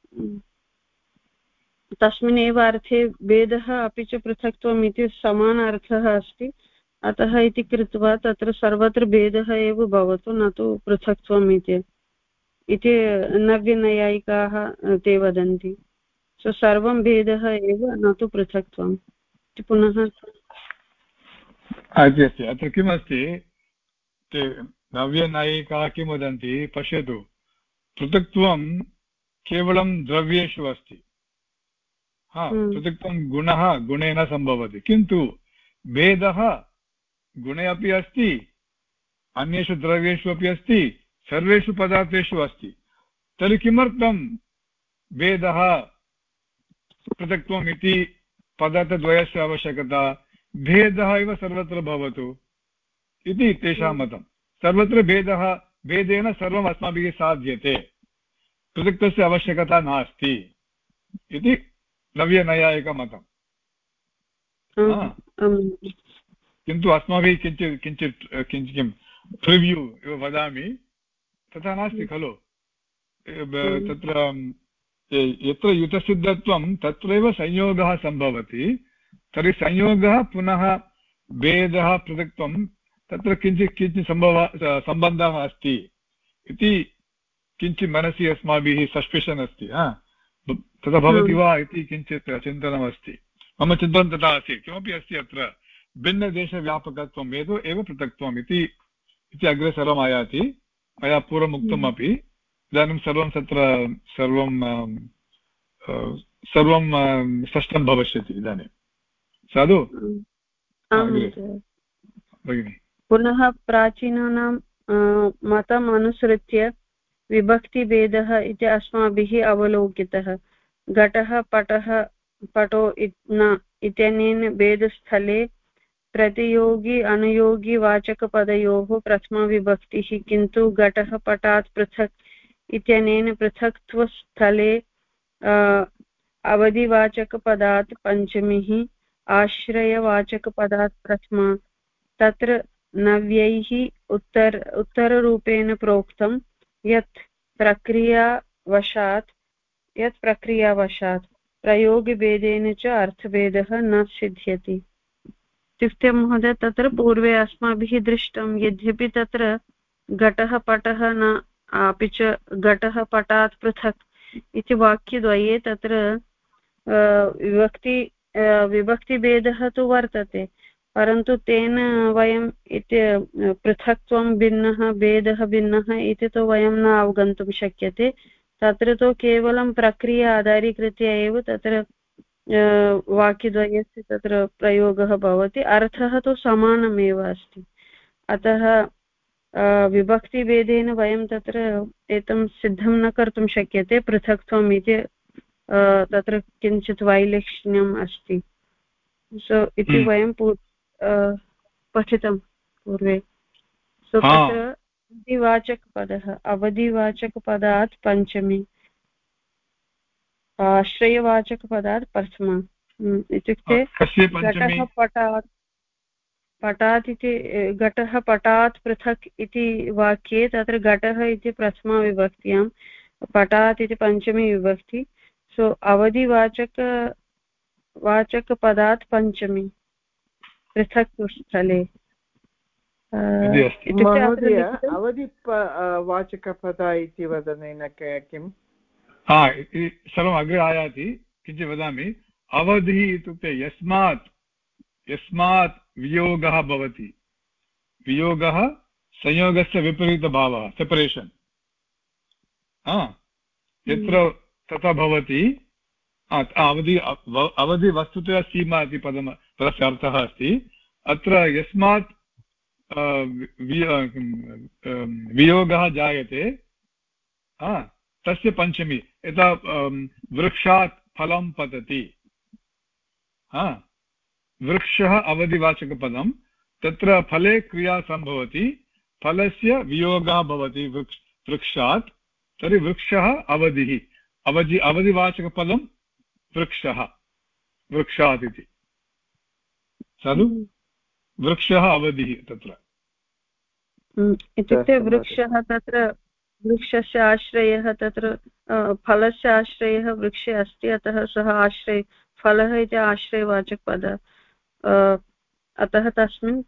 तस्मिन् एव अर्थे भेदः अपि च पृथक्त्वम् इति समान अर्थः अस्ति। अतः इति कृत्वा तत्र सर्वत्र भेदः एव भवतु, न तु पृथक्त्वम् इति इति नव्यनैयायिकाः ते वदन्ति। सो सर्वं भेदः एव, न तु पृथक्त्वम्। इति पुनः अत्र किमस्ति? ते किं वदन्ति? पश्यतु। पृथक्त्वं केवलं द्रव्येषु अस्ति। हा हम्म। पृथक्त्वं गुणः गुणेन सम्भवति। किन्तु भेदः गुणे अपि अस्ति अन्येषु द्रव्येषु अपि अस्ति सर्वेषु पदार्थेषु अस्ति। तर्हि किमर्थं भेदः पृथक्त्वम् इति पदार्थद्वयस्य आवश्यकता? भेदः एव सर्वत्र भवतु इति तेषां हम्म। मतं। सर्वत्र भेदः भेदेन सर्वम् अस्माभिः साध्यते। पृथक्तस्य आवश्यकता नास्ति। इति नव्यनैयायिकमतम् किन्तु अस्माभिः किञ्चित् किञ्चित् किञ्चित् किं प्रिव्यू इव वदामि। तथा नास्ति खलु। तत्र यत्र युतसिद्धत्वं तत्रैव संयोगः सम्भवति। तर्हि संयोगः पुनः भेदः पृथक्त्वं तत्र किञ्चित् किञ्चित् सम्भव सम्बन्धः अस्ति। इति किञ्चित् मनसि अस्माभिः सस्पिशन् अस्ति तथा भवति वा इति किञ्चित् चिन्तनमस्ति। मम चिन्तनं तथा आसीत्। किमपि अस्ति अत्र? भिन्नदेशव्यापकत्वम् एव एव पृथक्त्वम् इति इति अग्रे सर्वम् आयाति। मया पूर्वम् उक्तमपि इदानीं सर्वं तत्र सर्वं सर्वं स्पष्टं भविष्यति इदानीं। साधु? भगिनि। पुनः प्राचीनानां मतम् अनुसृत्य विभक्तिभेदः इति अस्माभिः अवलोकितः। घटः, पटः, पटो इत्यनेन भेदस्थले प्रतियोगी, अनुयोगी, वाचकपदयोः प्रथमाविभक्तिः किन्तु घटः, पटात् पृथक् इत्यनेन पृथक्त्वस्थले अवधिवाचकपदात् पञ्चमीः, आश्रयवाचकपदात् प्रथमा। तत्र नव्यैः उत्तर उत्तररूपेण प्रोक्तं यत् प्रक्रियावशात् यत् प्रक्रियावशात् प्रयोगभेदेन च अर्थभेदः न सिद्ध्यति। इत्युक्ते महोदय, तत्र पूर्वे अस्माभिः दृष्टं, यद्यपि तत्र घटः पटः न, अपि च घटः पटात् पृथक् इति वाक्यद्वये तत्र विभक्ति विभक्तिभेदः तु वर्तते। परन्तु तेन वयम् इति पृथक्त्वं भिन्नः भेदः भिन्नः इति तु वयं न अवगन्तुं शक्यते। तत्र तु केवलं प्रक्रिया आधारीकृत्य एव तत्र वाक्यद्वयस्य तत्र प्रयोगः भवति। अर्थः तु समानमेव अस्ति। अतः विभक्तिभेदेन वयं तत्र एतं सिद्धं न कर्तुं शक्यते। पृथक्त्वम् इति तत्र किञ्चित् वैलक्षण्यम् अस्ति। सो इति हम्म। वयं पठितं पूर्वे। सो तत्र अवधिवाचकपदः अवधिवाचकपदात् पञ्चमी। आश्रयवाचकपदात् प्रथमा। इत्युक्ते घटः पटात् पटात् इति घटः पटात् पृथक् इति वाक्ये तत्र घटः इति प्रथमाविभक्त्यां पटात् इति पञ्चमी विभक्ति। सो अवधिवाचक वाचकपदात् पञ्चमी। पृथक् स्थले महोदय अवधि वाचकपद इति वदनेन किम्? हा सर्वम् अग्रे आयाति। किञ्चित् वदामि। अवधिः इत्युक्ते यस्मात् यस्मात् वियोगः भवति। वियोगः संयोगस्य विपरीतभावः सेपरेशन्। यत्र तथा भवति। अवधि अवधि वस्तुतः सीमा इति पदं पदस्य अर्थः अस्ति अत्र यस्मात् वियोगः जायते तस्य पञ्चमी यथा वृक्षात् फलं पतति वृक्षः अवधिवाचकपदं तत्र फले क्रिया सम्भवति फलस्य वियोगः भवति वृक्ष वृक्षात् तर्हि वृक्षः अवधिः अवधि अवधिवाचकपदं वृक्षः वृक्षात् इति खलु वृक्षः अवधिः तत्र। इत्युक्ते वृक्षः तत्र वृक्षस्य आश्रयः तत्र फलस्य आश्रयः वृक्षे अस्ति अतः सः आश्रय फलः इति आश्रयवाचकपद अतः तस्मिन्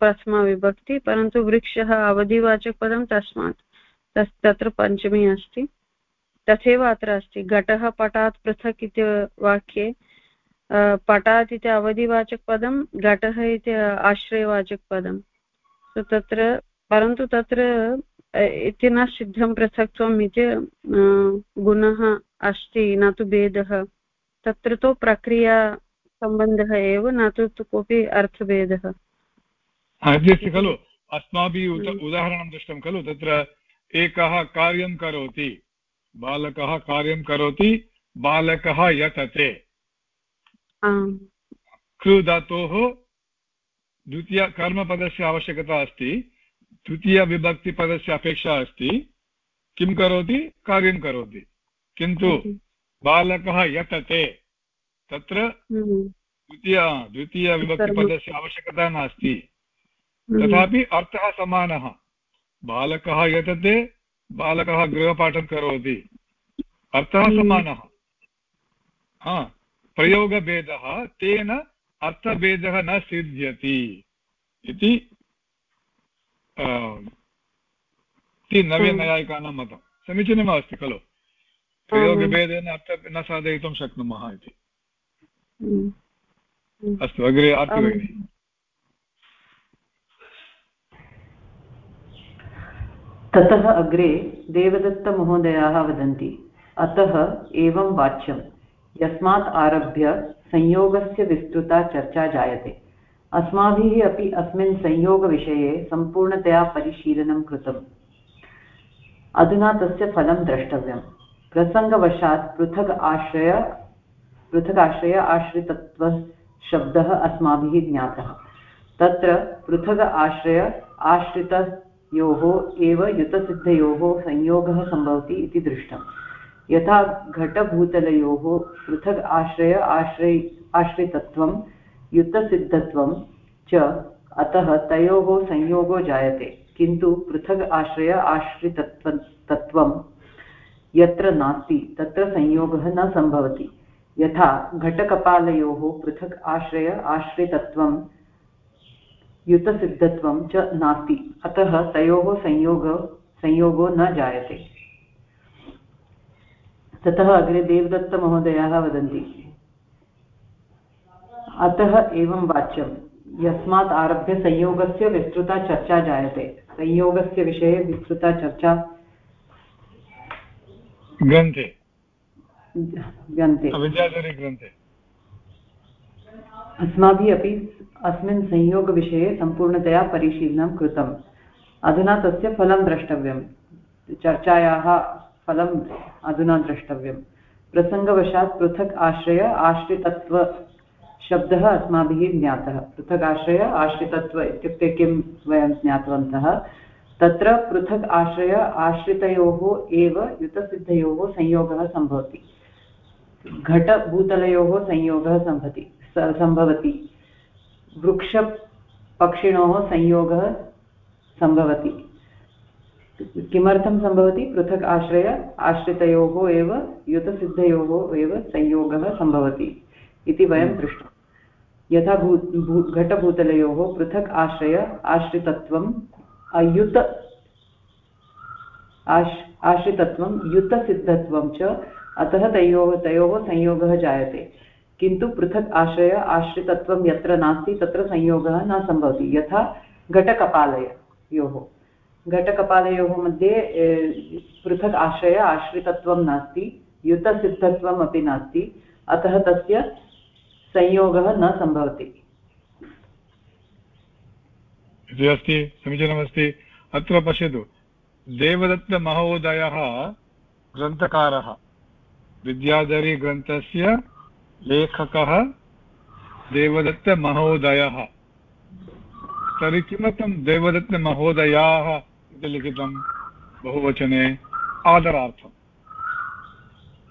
प्रथमा विभक्ति परन्तु वृक्षः अवधिवाचकपदं तस्मात् तस् तत्र पञ्चमी अस्ति। तथैव अत्र अस्ति घटः पटात् पृथक् इति वाक्ये पटात् इति अवधिवाचकपदं घटः इति आश्रयवाचकपदं तत्र परन्तु तत्र इति न सिद्धं पृथक्त्वम् इति गुणः अस्ति न तु भेदः। तत्र तु प्रक्रियासम्बन्धः एव न तु कोऽपि अर्थभेदः। खलु अस्माभिः हम्म। उदाहरणं दृष्टं खलु तत्र एकः कार्यं करोति बालकः कार्यं करोति बालकः यतते। कृ धातोः द्वितीयकर्मपदस्य आवश्यकता अस्ति द्वितीयविभक्तिपदस्य अपेक्षा अस्ति। किं करोति? कार्यं करोति। किन्तु बालकः यतते तत्र हम्म। द्वितीय द्वितीयविभक्तिपदस्य आवश्यकता नास्ति। हम्म। तथापि अर्थः समानः। बालकः यतते बालकः गृहपाठं करोति। अर्थः हम्म। समानः। हा। प्रयोगभेदः तेन अर्थभेदः न सिद्ध्यति इति इति नव्यनैयायिकानां मतं। समीचीनम् अस्ति खलु? प्रयोगभेदेन अर्थ न साधयितुं शक्नुमः इति। अस्तु अग्रे आर्ति भगिनि। ततः अग्रे देवदत्तमहोदयाः वदन्ति अतः एवं वाच्यं यस्मात् आरभ्य संयोगस्य विस्तृता चर्चा जायते। अस्माभिः अपि अस्मिन् संयोगविषये सम्पूर्णतया परिशीलनं कृतम्। अधुना तस्य फलं द्रष्टव्यं प्रसङ्गवशात् पृथक् आश्रय पृथक् आश्रय आश्रितत्वशब्दः अस्माभिः ज्ञातः। तत्र पृथग् आश्रय, आश्रितयोः एव युतसिद्धयोः संयोगः सम्भवति इति दृष्टम्। यथा घटभूतलयोः पृथग् आश्रय आश्रय, आश्रितत्वं युतसिद्धत्वं च अतः तयोः संयोगो जायते। किन्तु पृथग् आश्रय, आश्रितत्व तत्त्वं यत्र नास्ति, तत्र संयोगः न सम्भवति। यथा घटकपालयोः पृथक् आश्रय, आश्रितत्वं युतसिद्धत्वं च नास्ति। अतः तयोः संयोग, संयोगो न जायते। ततः अग्रे देवदत्तमहोदयाः वदन्ति। अतः एवं वाच्यं। यस्मात् आरभ्य संयोगस्य विस्तृता चर्चा जायते। संयोगस्य विषये विस्तृता चर्चा ग्रन्थे। ग्रन्थे। ग्रन्थे अस्माभिः अपि अस्मिन् संयोगविषये सम्पूर्णतया परिशीलनं कृतम्। अधुना तस्य फलं द्रष्टव्यं चर्चायाः फलम् अधुना द्रष्टव्यं प्रसङ्गवशात् पृथक् आश्रय आश्रितत्व शब्दः अस्माभिः ज्ञातः। पृथक् आश्रय आश्रितत्व इत्युक्ते किं वयं ज्ञातवन्तः? तत्र पृथक् आश्रय आश्रितयोः एव युतसिद्धयोः संयोगः सम्भवति। घटभूतलयोः संयोगः सम्भति सम्भवति। वृक्षपक्षिणोः संयोगः सम्भवति। किमर्थं सम्भवति? पृथक् आश्रय आश्रितयोः एव युतसिद्धयोः एव संयोगः सम्भवति इति वयं दृष्टम् यथा भू भू घटभूतलयोः पृथक् आश्रय आश्रितत्वम् अयुत आश् आश्रितत्वं युतसिद्धत्वं च अतः तयोः तयोः संयोगः जायते। किन्तु पृथक् आश्रय आश्रितत्वं यत्र नास्ति तत्र संयोगः न सम्भवति। यथा घटकपालयोः। घटकपालयोः मध्ये पृथक् आश्रय, आश्रितत्वं नास्ति युतसिद्धत्वम् अपि नास्ति, अतः तस्य संयोगः न सम्भवति। अस्ति, समीचीनमस्ति। अत्र पश्यतु। देवदत्तमहोदयः ग्रन्थकारः। विद्याधरीग्रन्थस्य लेखकः देवदत्तमहोदयः। तर्हि किमर्थं देवदत्तमहोदयाः लिखितं बहुवचने आदरार्थं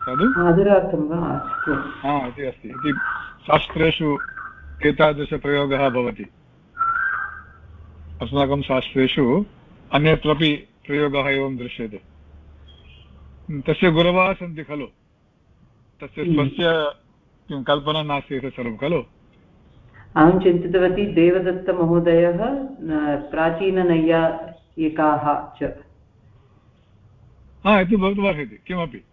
खलु हा इति अस्ति इति शास्त्रेषु एतादृशप्रयोगः भवति अस्माकं शास्त्रेषु अन्यत्रापि प्रयोगः एवं दृश्यते. तस्य गुरवः सन्ति खलु? तस्य। स्वस्य किं कल्पना नास्ति एतत् सर्वं खलु? अहं चिन्तितवती देवदत्तमहोदयः प्राचीननैयायिकाः च। हा इति भवितुमर्हति किमपि।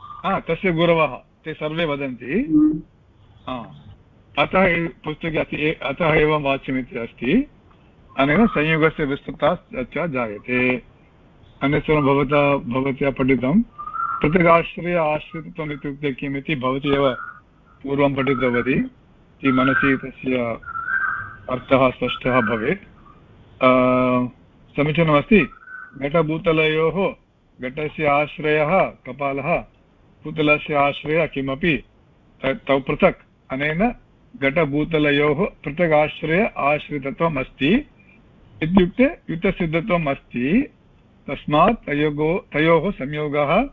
हा तस्य गुरवः ते सर्वे वदन्ति। हम्म। अतः पुस्तके अस्ति अतः एवं वाच्यमिति अस्ति। अनेन संयोगस्य विस्तृता च जायते। अन्यस्वरं भवता भवत्या पठितं। पृथगाश्रय आश्रितत्वम् इत्युक्ते किम् इति भवती एव पूर्वं पठितवती। मनसि तस्य अर्थः स्पष्टः भवेत्। समीचीनमस्ति घटभूतलयोः घटस्य आश्रयः, कपालः, भूतलस्य आश्रयः किमपि, तौ पृथक्। अनेन घटभूतलयोः पृथक् आश्रय आश्रितत्वम् अस्ति। इत्युक्ते युतसिद्धत्वम् अस्ति। तस्मात् तयोगो, तयोः संयोगः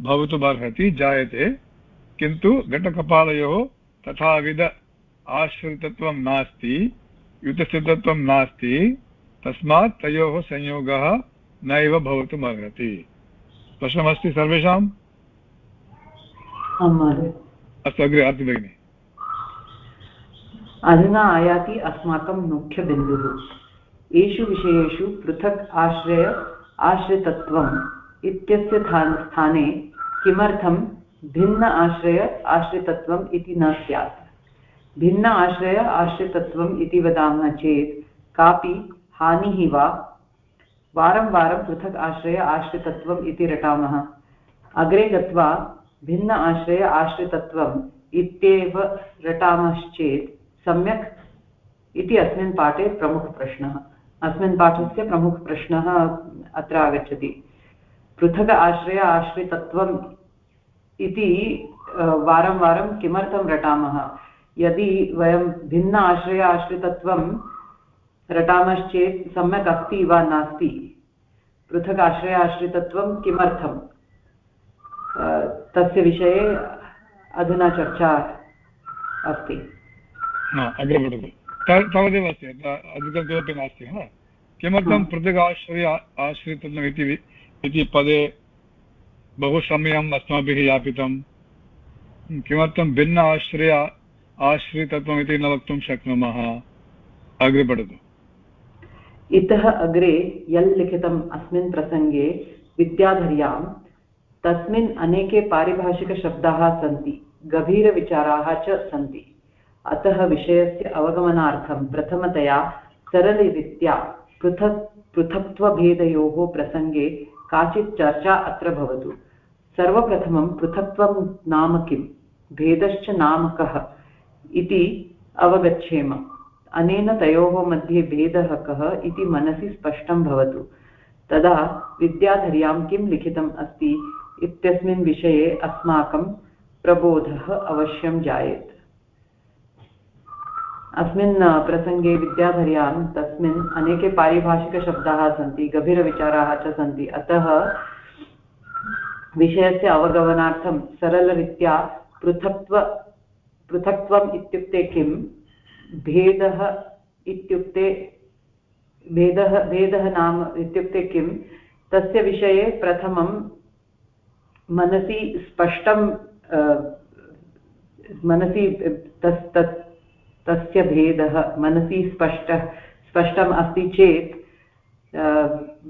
भवितुमर्हति जायते। किन्तु घटकपालयोः तथाविध आश्रितत्वं नास्ति युतसिद्धत्वं नास्ति। तस्मात् तयोः संयोगः नैव भवितुम् अर्हति स्पष्टमस्ति सर्वेषाम् अस्तु अग्रे अर्ति भगिनि। अधुना आयाति अस्माकं मुख्यबिन्दुः। एषु विषयेषु पृथक् आश्रय आश्रितत्वम् इत्यस्य स्थाने किमर्थं भिन्न आश्रय आश्रितत्वम् इति न स्यात्? भिन्न आश्रय आश्रितत्वम् इति वदामः चेत् कापि हानिः वा वारं वारं पृथक् आश्रय आश्रितत्वम् इति रटामः। अग्रे गत्वा भिन्न आश्रय आश्रितत्वम् इत्येव रटामश्चेत् सम्यक् इति अस्मिन् पाठे प्रमुखप्रश्नः अस्मिन् पाठस्य प्रमुखप्रश्नः अत्र आगच्छति। पृथक् आश्रय आश्रितत्वम् इति वारं वारं किमर्थं रटामः? यदि वयं भिन्न आश्रय आश्रितत्वं रटामश्चेत् सम्यक् अस्ति वा नास्ति? पृथक् आश्रय आश्रितत्वं किमर्थं तस्य विषये अधुना चर्चा अस्ति। अग्रे पठतु। तावदेव अस्ति अधिकं किमपि नास्ति हा? किमर्थं पृथक् आश्रय आश्रितम् इति इति पदे बहु समयम् अस्माभिः यापितं? किमर्थं भिन्न आश्रय आश्रितत्वम् इति न वक्तुं शक्नुमः? अग्रे पठतु। इतः अग्रे यल् लिखितम् अस्मिन् प्रसङ्गे विद्याधर्यां, तस्मिन् अनेके पारिभाषिकशब्दाः सन्ति, गभीरविचाराः च सन्ति। अतः विषयस्य अवगमनार्थं प्रथमतया सरलरीत्या पृथक् पृथक्त्वभेदयोः प्रसङ्गे काचित् चर्चा अत्र भवतु। सर्वप्रथमं पृथक्त्वं नाम किं भेदश्च नाम कः? इति अवगच्छेम। अनेन तयोः मध्ये भेदः कः इति मनसि स्पष्टं भवतु। तदा विद्याधर्यां किं लिखितम् अस्ति इत्यस्मिन् विषये अस्माकं प्रबोधः अवश्यं जायेत्। अस्मिन् प्रसङ्गे विद्याधर्यां तस्मिन् अनेके पारिभाषिकशब्दाः सन्ति, गभीरविचाराः च सन्ति। अतः विषयस्य अवगमनार्थं सरलरीत्या पृथक्त्व, पृथक्त्वम् इत्युक्ते किं भेदः इत्युक्ते, भेदः भेदः नाम इत्युक्ते किं तस्य विषये प्रथमं मनसि स्पष्टं मनसि तस्, तत्, तस्य भेदः, मनसि स्पष्ट, स्पष्टम् अस्ति चेत्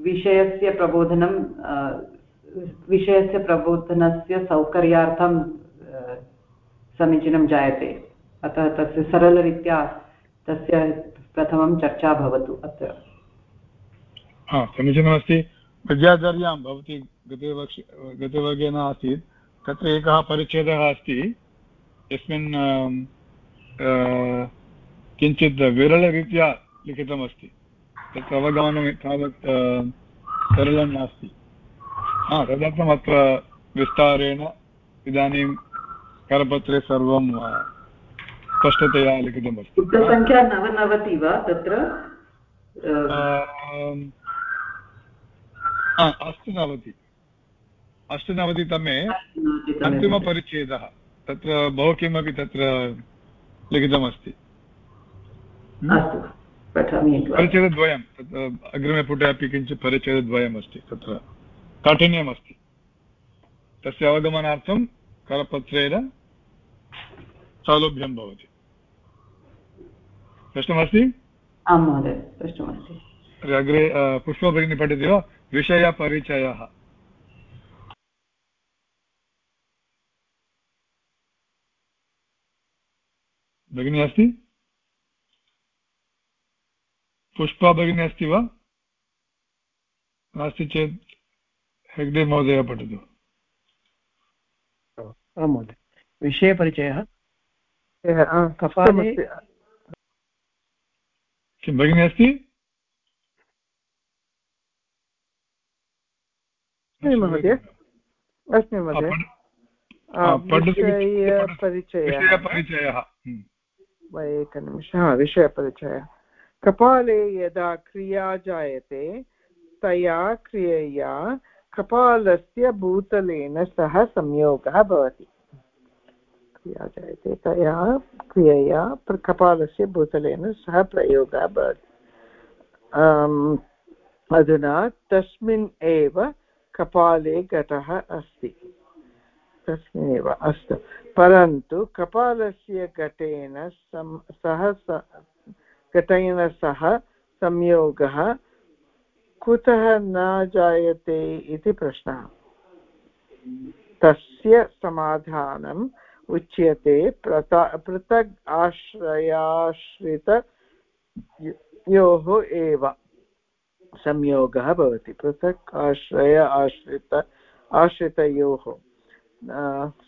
विषयस्य प्रबोधनं विषयस्य प्रबोधनस्य सौकर्यार्थं समीचीनं जायते। अतः तस्य सरलरीत्या तस्य प्रथमं चर्चा भवतु अत्र। समीचीनमस्ति। विद्याधर्यां भवती गते वर्ष गतवर्गेन आसीत्। तत्र एकः परिच्छेदः अस्ति। यस्मिन् किञ्चित् विरलरीत्या लिखितमस्ति। तत्र अवगमनं तावत् सरलं नास्ति। हा तदर्थम् अत्र विस्तारेण इदानीं करपत्रे सर्वं स्पष्टतया लिखितमस्ति सङ्ख्या नवनवति वा तत्र? अष्टनवति। अष्टनवतितमे अन्तिमपरिच्छेदः। तत्र बहु किमपि तत्र लिखितमस्ति। परिच्छेदद्वयं तत्र अग्रिमे पुटे अपि किञ्चित् परिच्छेदद्वयमस्ति। तत्र काठिन्यमस्ति। तस्य अवगमनार्थं करपत्रेण सौलभ्यं भवति। स्पष्टमस्ति आं महोदय स्पष्टमस्ति अग्रे पुष्पभगिनी पठति वा विषयपरिचयः। भगिनी अस्ति? पुष्पा भगिनी अस्ति वा? नास्ति चेत् हेग्डे महोदय पठतु। आं महोदय विषयपरिचयः? कपाले किं भगिनी अस्ति अस्मि महोदय अस्मि महोदय विषयपरिचयः हम्म। एकनिमिषः विषयपरिचयः कपाले यदा क्रिया जायते तया क्रियया कपालस्य भूतलेन सह संयोगः भवति क्रिया जायते तया क्रियया कपालस्य भूतलेन सह प्रयोगः भवति अधुना तस्मिन् एव कपाले घटः अस्ति। तस्मिन्नेव अस्तु। परन्तु कपालस्य घटेन सह घटेन सह संयोगः कुतः न जायते इति प्रश्नः। तस्य समाधानम् उच्यते पृथग् आश्रयाश्रितयोः एव। संयोगः भवति। पृथक् आश्रय आश्रित, आश्रितयोः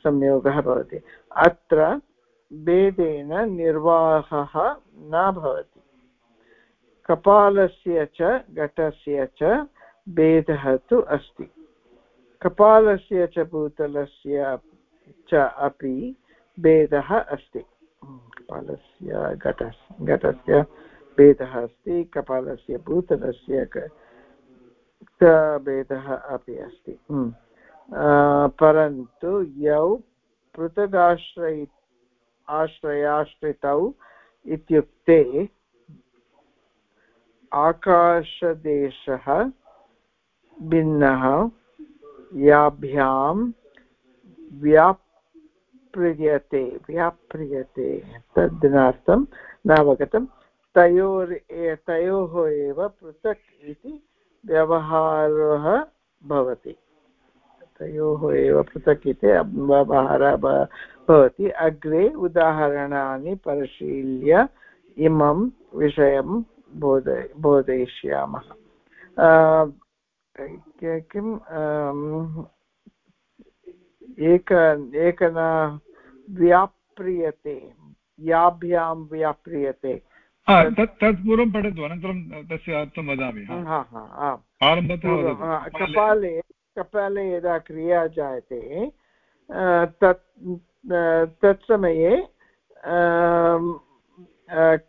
संयोगः भवति। अत्र भेदेन निर्वाहः न भवति। कपालस्य च, घटस्य च भेदः तु अस्ति। कपालस्य च भूतलस्य च अपि भेदः अस्ति कपालस्य घटस्य घटस्य भेदः अस्ति, कपालस्य भूतलस्य भेदः अपि अस्ति। परन्तु यौ पृथगाश्रयि, आश्रयाश्रितौ इत्युक्ते आकाशदेशः भिन्नः याभ्यां व्याप्रियते व्याप्रियते तद्दिनार्थं नावगतं तयोर् तयोः एव पृथक् इति व्यवहारः भवति। तयोः एव पृथक् इति व्यवहारः भवति। अग्रे उदाहरणानि परिशील्य इमं विषयं बोध, बोधयिष्यामः। किम् एक एकना व्याप्रियते याभ्यां व्याप्रियते। तत् तत् पूर्वं पठतु अनन्तरं तस्य अर्थं वदामि कपाले कपाले यदा क्रिया जायते तत् तत्समये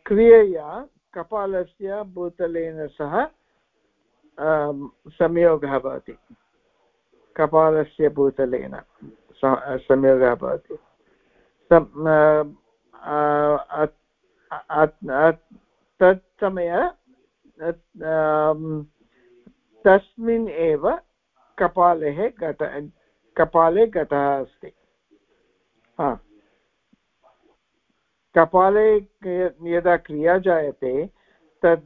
क्रियया कपालस्य भूतलेन सह संयोगः भवति। कपालस्य भूतलेन संयोगः भवति। तत्समय तस्मिन् एव कपाले घट कपाले घटः अस्ति। कपाले यदा क्रिया जायते तत्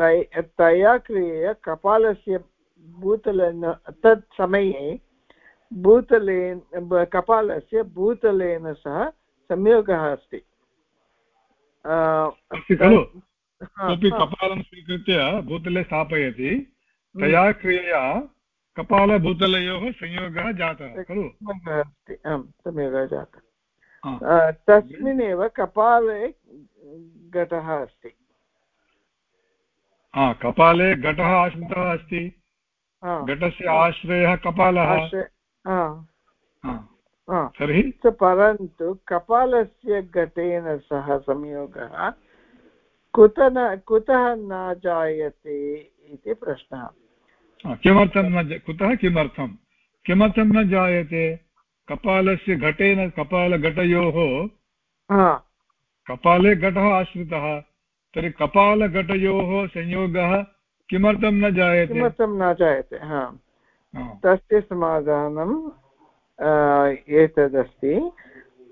तया क्रियया कपालस्य भूतलेन तत् समये भूतलेन कपालस्य भूतलेन सह संयोगः अस्ति। खलु? कोऽपि कपालं स्वीकृत्य भूतले स्थापयति। तया क्रियया कपालभूतलयोः संयोगः जातः खलु? अस्ति आम् संयोगः जातः। तस्मिन्नेव कपाले घटः अस्ति। कपाले घटः आश्रितः अस्ति। घटस्य आश्रयः कपालः। तर्हि? परन्तु कपालस्य घटेन सह संयोगः कुत न कुतः न जायते इति प्रश्नः। किमर्थं न कुतः किमर्थं? किमर्थं न जायते? कपालस्य घटेन कपालघटयोः। कपाले घटः आश्रितः। तर्हि कपालघटयोः संयोगः किमर्थं न जायते? किमर्थं न जायते? हा। तस्य समाधानं एतदस्ति।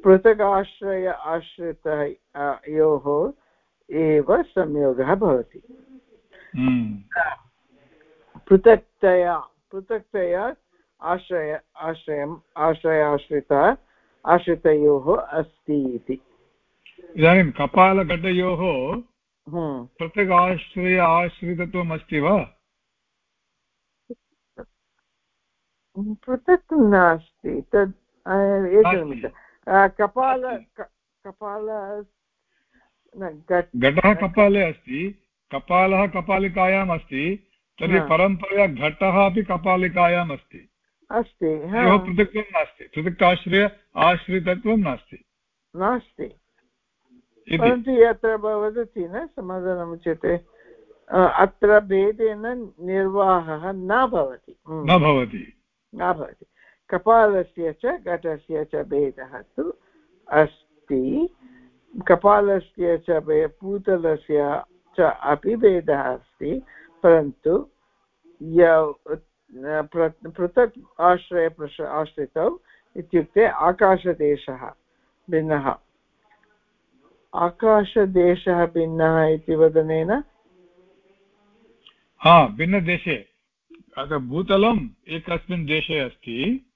पृथगाश्रय आश्रितः योः एव संयोगः भवति। हम्म। पृथक्तया पृथक्तया आश्रय आश्रयम् आश्रयाश्रितः आश्रितयोः अस्ति इति। इदानीं कपालघटयोः। पृथक् आश्रय आश्रितत्वम् अस्ति वा? पृथक् नास्ति तद् एकनिमिष कपाल कपाल घटः कपाले अस्ति कपालः कपालिकायाम् अस्ति तर्हि परम्परया घटः अपि कपालिकायाम् अस्ति। अस्ति पृथक्त्वं नास्ति। पृथक् आश्रय आश्रितत्वं नास्ति। नास्ति। परन्तु यत्र वदति न समाधानम् उच्यते। अत्र भेदेन निर्वाहः न भवति। न भवति। न भवति। कपालस्य च घटस्य च भेदः तु अस्ति। कपालस्य च पूतलस्य च अपि भेदः अस्ति। परन्तु पृथक् आश्रय आश्रितौ इत्युक्ते आकाशदेशः भिन्नः। आकाशदेशः भिन्नः इति वदनेन? हा भिन्नदेशे। भूतलम् एकस्मिन् देशे अस्ति।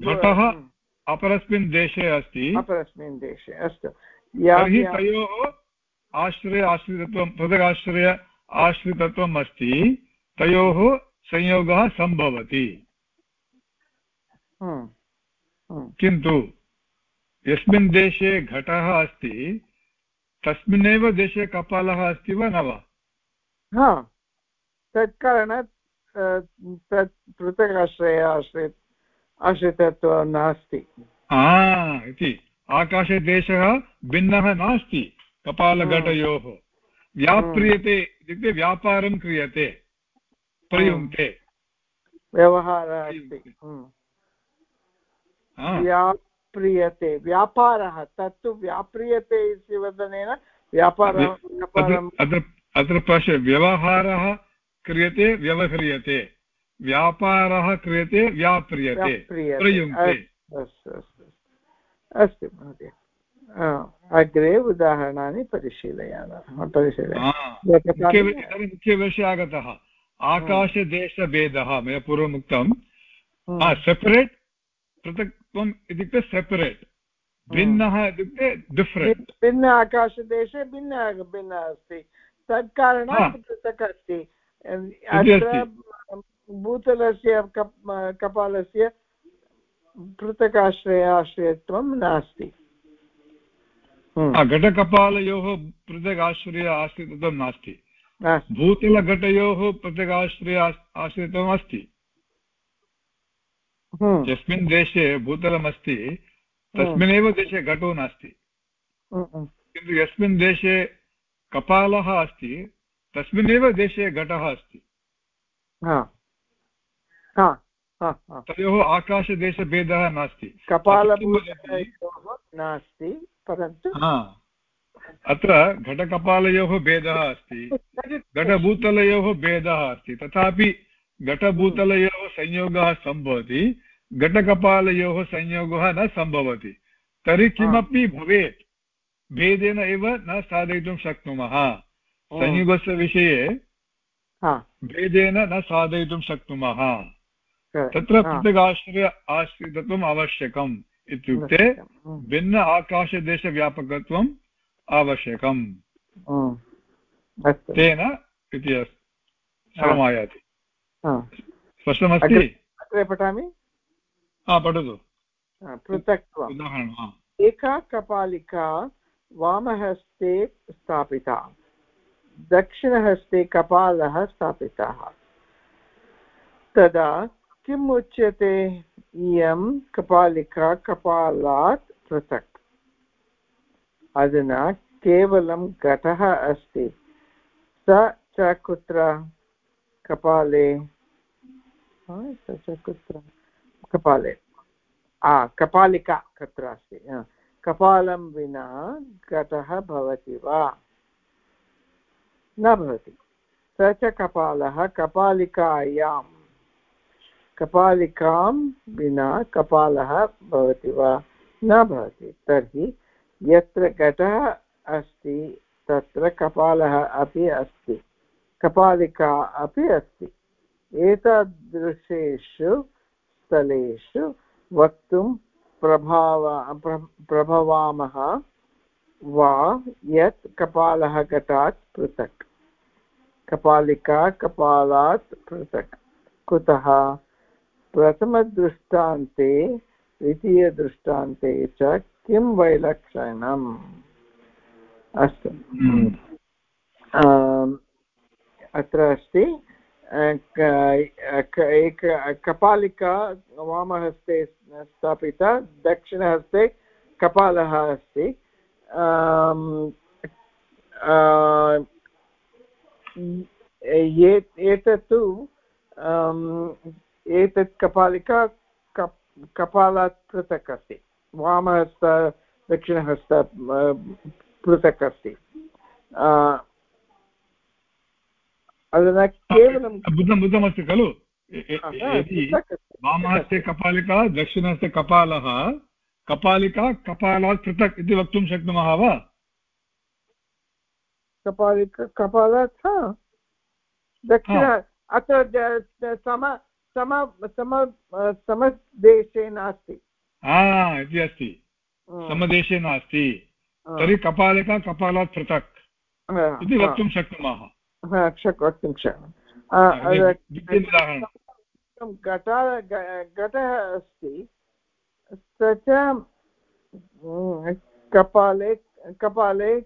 घटः हम्म। अपरस्मिन् देशे अस्ति। अपरस्मिन् देशे अस्तु। तर्हि तयोः आश्रय आश्रितत्वं पृथगाश्रय आश्रितत्वम् अस्ति। तयोः संयोगः सम्भवति। हम्म। हम्म। किन्तु यस्मिन् देशे घटः अस्ति तस्मिन्नेव देशे कपालः अस्ति वा न वा? हा तत्कारणात् तत् पृथक् आश्रय आश्रय आश्रितत्वं नास्ति। इति। आकाशदेशः भिन्नः नास्ति कपालघटयोः। व्याप्रियते इत्युक्ते व्यापारं क्रियते प्रयुङ्क्ते। व्यवहारः अस्ति। व्याप्रियते व्यापारः तत्तु व्याप्रियते इति वदनेन व्यापारः अत्र पश्य व्यवहारः क्रियते व्यवह्रियते। व्यापारः क्रियते व्याप्रियते। अस्तु महोदय। अग्रे उदाहरणानि परिशीलयामः। परिशीलयामः मुख्यविषयः आगतः। आकाशदेशभेदः मया पूर्वम् उक्तं सेपरेट् पृथक्त्वम् इत्युक्ते सेपरेट् भिन्नः इत्युक्ते डिफ्रेण्ट् भिन्न आकाशदेशे भिन्नः भिन्नः अस्ति। तत् कारणात् पृथक् अस्ति। अत्र भूतलस्य कपालस्य पृथक् आश्रय आश्रयत्वं नास्ति। हम्म। घटकपालयोः पृथक् आश्रय आश्रितत्वं नास्ति। भूतलघटयोः पृथक् आश्रय आश्रितम् अस्ति। यस्मिन् देशे भूतलमस्ति तस्मिन्नेव देशे घटो नास्ति। हम्म। किन्तु यस्मिन् देशे कपालः अस्ति तस्मिन्नेव देशे घटः अस्ति। तयोः आकाशदेशभेदः नास्ति। नास्ति परन्तु अत्र घटकपालयोः भेदः अस्ति घटभूतलयोः भेदः अस्ति। तथापि घटभूतलयोः संयोगः सम्भवति घटकपालयोः संयोगः न सम्भवति। तर्हि किमपि भवेत् भेदेन एव न साधयितुं शक्नुमः। संयोगस्य विषये भेदेन न साधयितुं शक्नुमः। तत्र पृथगाश्रय आश्रितत्वम् आवश्यकम् इत्युक्ते भिन्न आकाशदेशव्यापकत्वम् आवश्यकम्। तेन इति सर्वमायाति स्पष्टमस्ति अग्रे पठामि? पठतु। पृथक्त्वम् एका कपालिका वामहस्ते स्थापिता। दक्षिणहस्ते कपालः स्थापितः। तदा किम् उच्यते? इयं कपालिका कपालात् पृथक्। अधुना केवलं घटः अस्ति। स च कुत्र? कपाले कुत्र कपाले कपालिका तत्र अस्ति कपालं विना घटः भवति वा न भवति स च कपालः कपालिकायां कपालिकां विना कपालः भवति वा न भवति तर्हि यत्र घटः अस्ति तत्र कपालः अपि अस्ति कपालिका अपि अस्ति। एतादृशेषु स्थलेषु वक्तुं प्रभाव प्रभवामः वा यत् कपालः घटात् पृथक्। कपालिका कपालात् पृथक्। कुतः? प्रथमदृष्टान्ते द्वितीयदृष्टान्ते च किं वैलक्षणम्? अस्तु। हम्म। अत्र अस्ति एक कपालिका वामहस्ते स्थापिता, दक्षिणहस्ते कपालः अस्ति। एतत् तु एतत् कपालिका कपालात् पृथक् अस्ति। वामहस्त, दक्षिणहस्त पृथक् अस्ति। अधुना केवलं बुद्धं बुद्धमस्ति खलु वामहस्ते कपालिका दक्षिणहस्ते कपालः कपालिका कपालात् पृथक् इति वक्तुं शक्नुमः वा कपालिका कपालात् दक्षिण अत्र सम सम सम समदेशे नास्ति इति अस्ति समदेशे नास्ति तर्हि कपालिका कपालात् पृथक् इति वक्तुं शक्नुमः वक्तुं शक्नुमः घटः घटः अस्ति। स च कपाले कपाले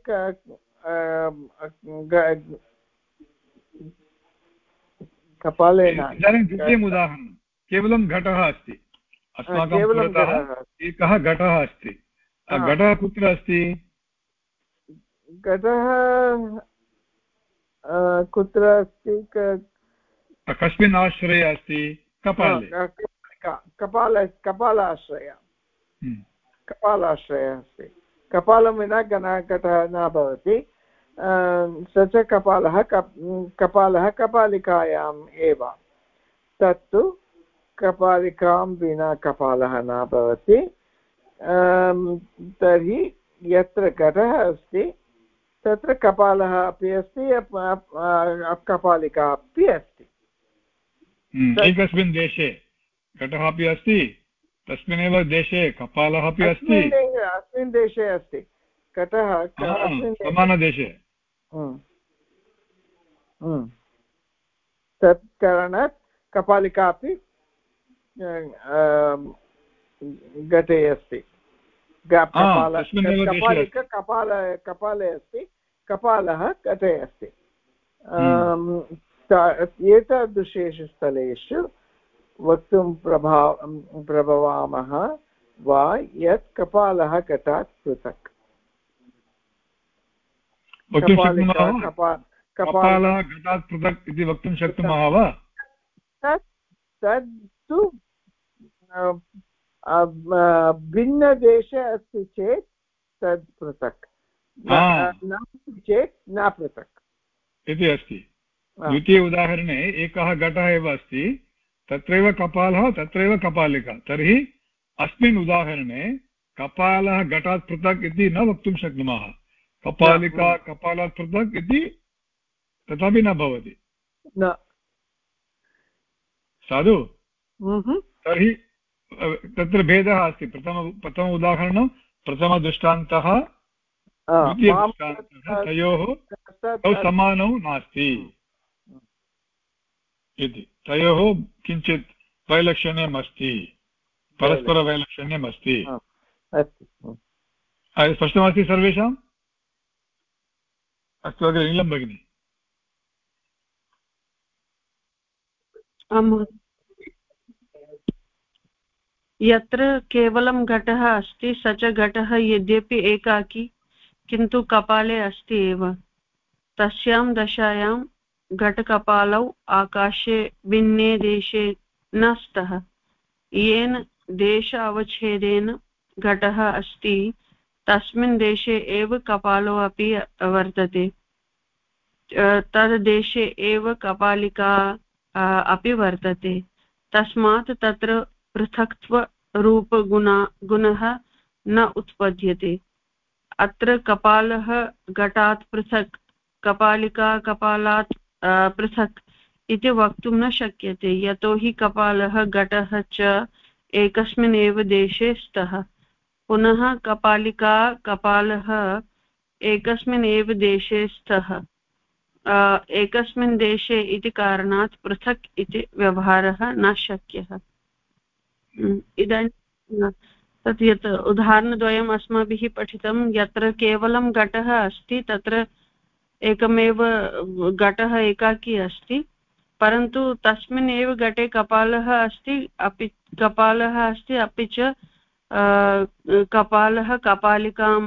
कपाले इदानीं द्वितीयम् उदाहरणं। केवलं घटः अस्ति। अस्माकं पुरतः एकः घटः अस्ति। घटः कुत्र अस्ति? घटः कुत्र अस्ति? कस्मिन् आश्रये अस्ति कपाले कपाल कपालाश्रय। हम्म। कपालाश्रयः अस्ति। कपालं विना घटः न भवति। स च कपालः कपालः कपालिकायाम् एव। तत्तु कपालिकां विना कपालः न भवति। तर्हि यत्र घटः अस्ति तत्र कपालः अपि अस्ति कपालिका अपि अस्ति। हम्म, एकस्मिन् देशे घटः अपि अस्ति तस्मिन्नेव देशे कपालः अपि अस्ति। अस्मिन् देशे अस्ति। घटः समानदेशे। हम्म। हम्म। तत् कारणात् कपालिका अपि घटे अस्ति। कपालिका कपाल कपाले अस्ति। कपालः घटे अस्ति? एतादृशेषु स्थलेषु वक्तुं प्रभा प्रभवामः वा यत् कपालः घटात् पृथक्। कपालः घटात् पृथक् इति वक्तुं शक्नुमः वा? तत्तु भिन्नदेशे अस्ति चेत् तद् पृथक्। चेत् न पृथक्। इति अस्ति। द्वितीय उदाहरणे एकः घटः एव अस्ति तत्रैव कपालः तत्रैव कपालिका। तर्हि अस्मिन् उदाहरणे कपालः घटात् पृथक् इति न वक्तुं शक्नुमः। कपालिका कपालात् पृथक् इति तथापि न भवति। साधु? तर्हि तत्र भेदः अस्ति। प्रथम प्रथम उदाहरणं प्रथमदृष्टान्तः तयोः तौ समानौ नास्ति। इति तयोः किञ्चित् वैलक्षण्यम् अस्ति। परस्परवैलक्षण्यम् अस्ति स्पष्टमस्ति सर्वेषाम् अस्तु अग्रे नीलं भगिनि। यत्र केवलं घटः अस्ति स च घटः यद्यपि एकाकी। किन्तु कपाले अस्ति एव। तस्यां दशायां घटकपालौ आकाशे, भिन्ने देशे न स्तः। येन देश अवच्छेदेन घटः अस्ति, तस्मिन् देशे एव कपालो अपि वर्तते। तद्देशे एव कपालिका अपि वर्तते। तस्मात् तत्र पृथक्त्वरूपगुणा, गुणः न उत्पद्यते। अत्र कपालः घटात् पृथक्, कपालिका कपालात् पृथक् इति वक्तुं न शक्यते। यतोहि कपालः घटः च एकस्मिन् एव देशे स्तः। पुनः कपालिका कपालः एकस्मिन् एव देशे स्तः। एकस्मिन् देशे इति कारणात् पृथक् इति व्यवहारः न शक्यः। इदानीं तत् यत् उदाहरणद्वयम् अस्माभिः पठितं, यत्र केवलं घटः अस्ति, तत्र एकमेव घटः एकाकी अस्ति, परन्तु तस्मिन् एव घटे कपालः अस्ति, अपि कपालः अस्ति, अपि च कपालः कपालिकां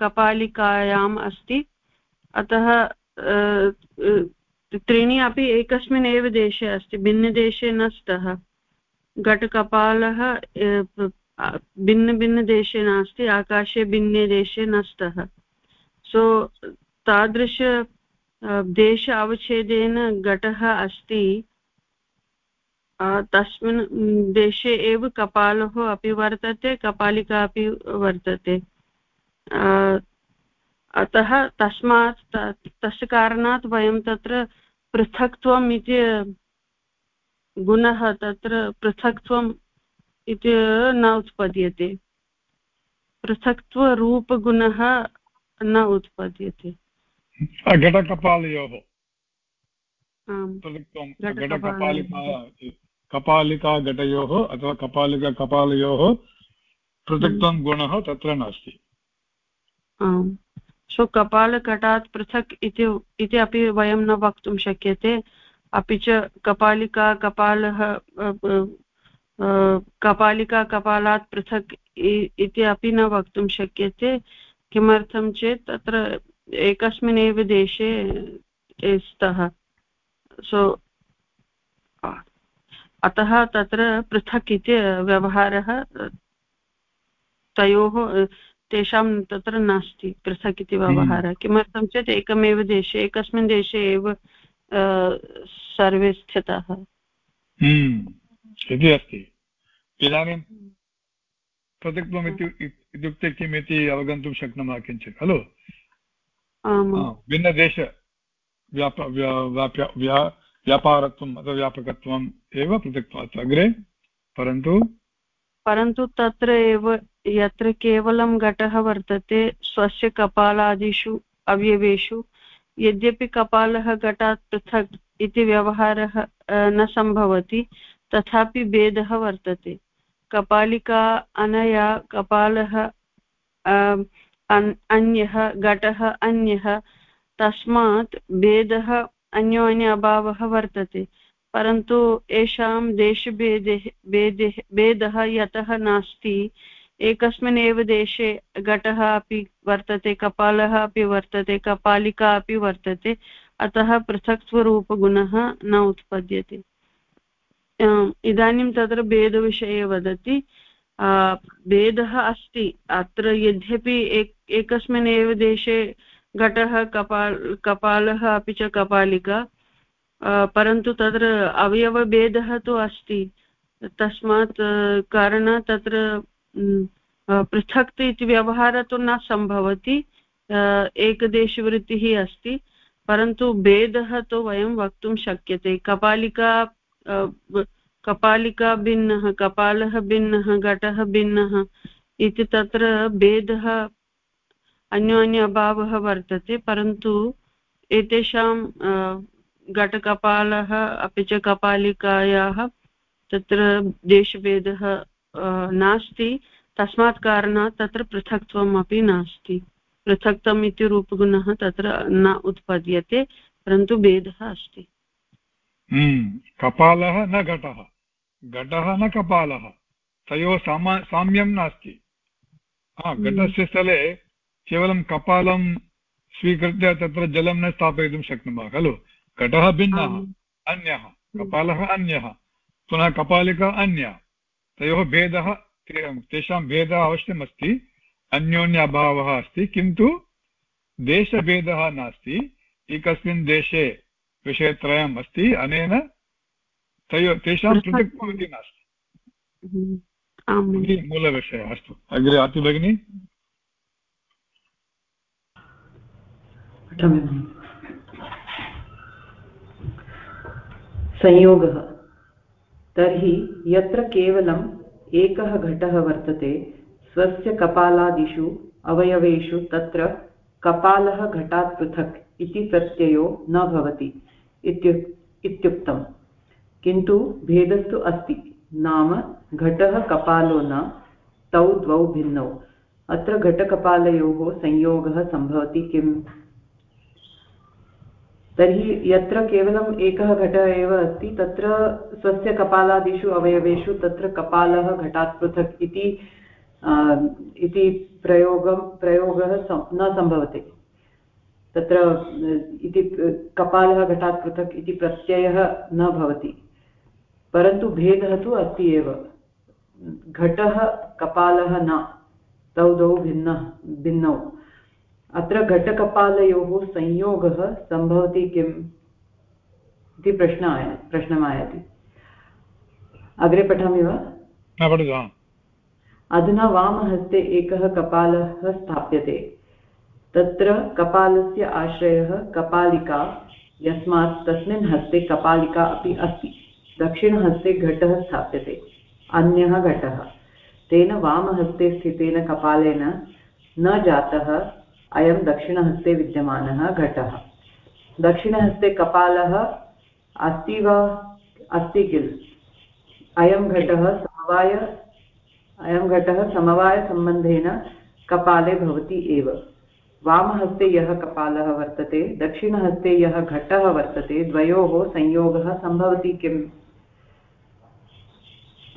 कपालिकायाम् अस्ति। अतः त्रीणि अपि एकस्मिन् एव देशे अस्ति, भिन्नदेशे न स्तः। घटकपालः भिन्नभिन्नदेशे नास्ति, आकाशे भिन्ने देशे न स्तः सो तादृश देश अवच्छेदेन घटः अस्ति। तस्मिन् देशे एव कपालः अपि वर्तते, कपालिका अपि वर्तते। अतः तस्मात् तस्य कारणात् वयं तत्र पृथक्त्वम् इति गुणः, तत्र पृथक्त्वम् इति न उत्पद्यते। पृथक्त्वरूपगुणः न उत्पद्यते। घटकपालयोः। कपालिका घटयोः अथवा कपालिका कपालयोः पृथक्त्वं गुणः तत्र नास्ति। आम्। सो कपालकटात् पृथक् इति अपि वयं न वक्तुं शक्यते। अपि च कपालिका कपालः कपालिका कपालात् पृथक् इति अपि न वक्तुं शक्यते किमर्थं चेत् तत्र एकस्मिन् एव देशे स्तः सो अतः तत्र पृथक् इति व्यवहारः तयोः तेषां तत्र नास्ति पृथक् इति व्यवहारः हम्म। किमर्थं चेत् एकमेव देशे एकस्मिन् देशे एव सर्वे स्थिताः हम्म। इति अस्ति इदानीं पृथक्त्वम् इत्युक्ते किम् इति अवगन्तुं शक्नुमः किञ्चित् खलु? भिन्नदेश व्याप व्यापारत्वम् अथवा व्यापकत्वम् एव पृथक्त्वात् अग्रे परन्तु? परन्तु तत्र एव यत्र केवलं घटः वर्तते स्वस्य कपालादिषु अवयवेषु यद्यपि कपालः घटात् पृथक् इति व्यवहारः न सम्भवति तथापि भेदः वर्तते। कपालिका अनया, कपालः अन्यः, घटः, अन्यः, तस्मात् भेदः अन्योन्य अभावः वर्तते। परन्तु येषां देशभेदे, भेदे, भेदः यतः नास्ति, एकस्मिन् एव देशे घटः अपि वर्तते, कपालः अपि वर्तते, कपालिका अपि वर्तते, अतः पृथक्त्वरूपगुणः न उत्पद्यते। इदानीं तत्र भेदविषये वदति. भेदः अस्ति. अत्र यद्यपि एक, एकस्मिन् एव देशे घटः, कपाल्, कपालः अपि च कपालिका. परन्तु तत्र अवयवभेदः तु अस्ति. तस्मात् कारणात् तत्र पृथक् इति व्यवहारः तु न सम्भवति. एकदेशवृत्तिः अस्ति. परन्तु भेदः तु वयं वक्तुं शक्यते. कपालिका कपालिका भिन्नः, कपालः भिन्नः, घटः भिन्नः इति तत्र भेदः अन्योन्य अभावः वर्तते, परन्तु एतेषां घटकपालः अपि च कपालिकायाः तत्र देशभेदः नास्ति, तस्मात् कारणात् तत्र पृथक्त्वम् अपि नास्ति। पृथक्तम् इति रूपगुणः तत्र न उत्पद्यते, परन्तु भेदः अस्ति। कपालः न घटः घटः न कपालः तयोः सामा साम्यं नास्ति। हम्म। घटस्य स्थले केवलं कपालं स्वीकृत्य तत्र जलं न स्थापयितुं शक्नुमः खलु? घटः भिन्नः अन्यः कपालः अन्यः पुनः कपालिका अन्या तयोः भेदः तेषां भेदः अवश्यमस्ति अन्योन्य अभावः अस्ति किन्तु देशभेदः नास्ति एकस्मिन् देशे विषयत्रयम् अस्ति अनेन तयो तेषां पृथक्त्वमिति नास्ति। मूलविषयः अस्तु। अग्रे अति भगिनी। संयोगः। तर्हि यत्र केवलम् एकः घटः वर्तते स्वस्य कपालादिषु अवयवेषु तत्र कपालः घटात् पृथक् इति प्रत्ययो न भवति। इत्युक्तम्। किन्तु भेदस्तु अस्ति। नाम घटः कपालो न, तौ द्वौ भिन्नौ। अत्र घटकपालयोः संयोगः सम्भवति किम्? तर्हि यत्र केवलम् एकः घटः एव अस्ति, तत्र स्वस्य कपालादिषु अवयवेषु तत्र कपालः घटात् पृथक् इति इति प्रयोगं, प्रयोगः न सम्भवति। तत्र इति कपालः घटात् पृथक् इति प्रत्ययः न भवति। परन्तु भेदः तु अस्ति एव। घटः कपालः न। तौ द्वौ भिन्नः भिन्नौ। अत्र घटकपालयोः संयोगः सम्भवति किम् इति प्रश्न आया प्रश्नम् आयाति। अग्रे पठामि वा? अधुना वामहस्ते एकः कपालः स्थाप्यते। तत्र कपालस्य आश्रयः कपालिका, यस्मात् तस्मिन् हस्ते कपालिका अपि अस्ति। दक्षिणहस्ते घटः स्थाप्यते, अन्यः घटः। तेन वामहस्ते स्थितेन कपालेन न जातः, अयं दक्षिणहस्ते विद्यमानः घटः। दक्षिणहस्ते कपालः अस्ति वा? अस्ति किल? अयं घटः समवाय, अयं घटः समवायसम्बन्धेन कपाले भवति एव। वामहस्ते यः कपालः वर्तते दक्षिणहस्ते यः घटः वर्तते द्वयोः संयोगः सम्भवति किम्?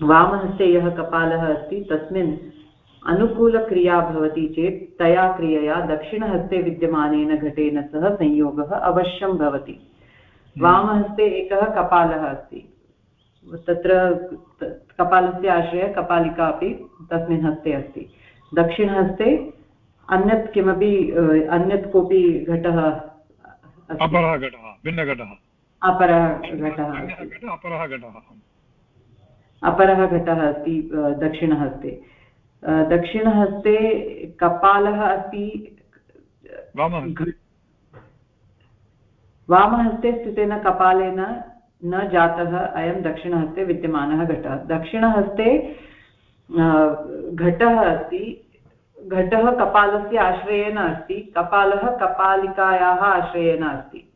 वामहस्ते यः कपालः अस्ति तस्मिन् अनुकूलक्रिया भवति चेत् तया क्रियया दक्षिणहस्ते विद्यमानेन घटेन सह संयोगः अवश्यं भवति। हम्म। वामहस्ते एकः कपालः अस्ति। तत्र कपालस्य आश्रय कपालिका अपि तस्मिन् हस्ते अस्ति। दक्षिणहस्ते अन्यत् किमपि अन्यत् कोऽपि घटः अपरः घटः भिन्नघटः। अपरः घटः अपरः घटः अपरः घटः अस्ति दक्षिणहस्ते दक्षिणहस्ते कपालः अस्ति वामहस्ते। स्थितेन कपालेन न जातः अयं दक्षिणहस्ते विद्यमानः घटः। दक्षिणहस्ते घटः अस्ति घटः कपालस्य आश्रयेण अस्ति कपालः कपालिकायाः आश्रयेण अस्ति।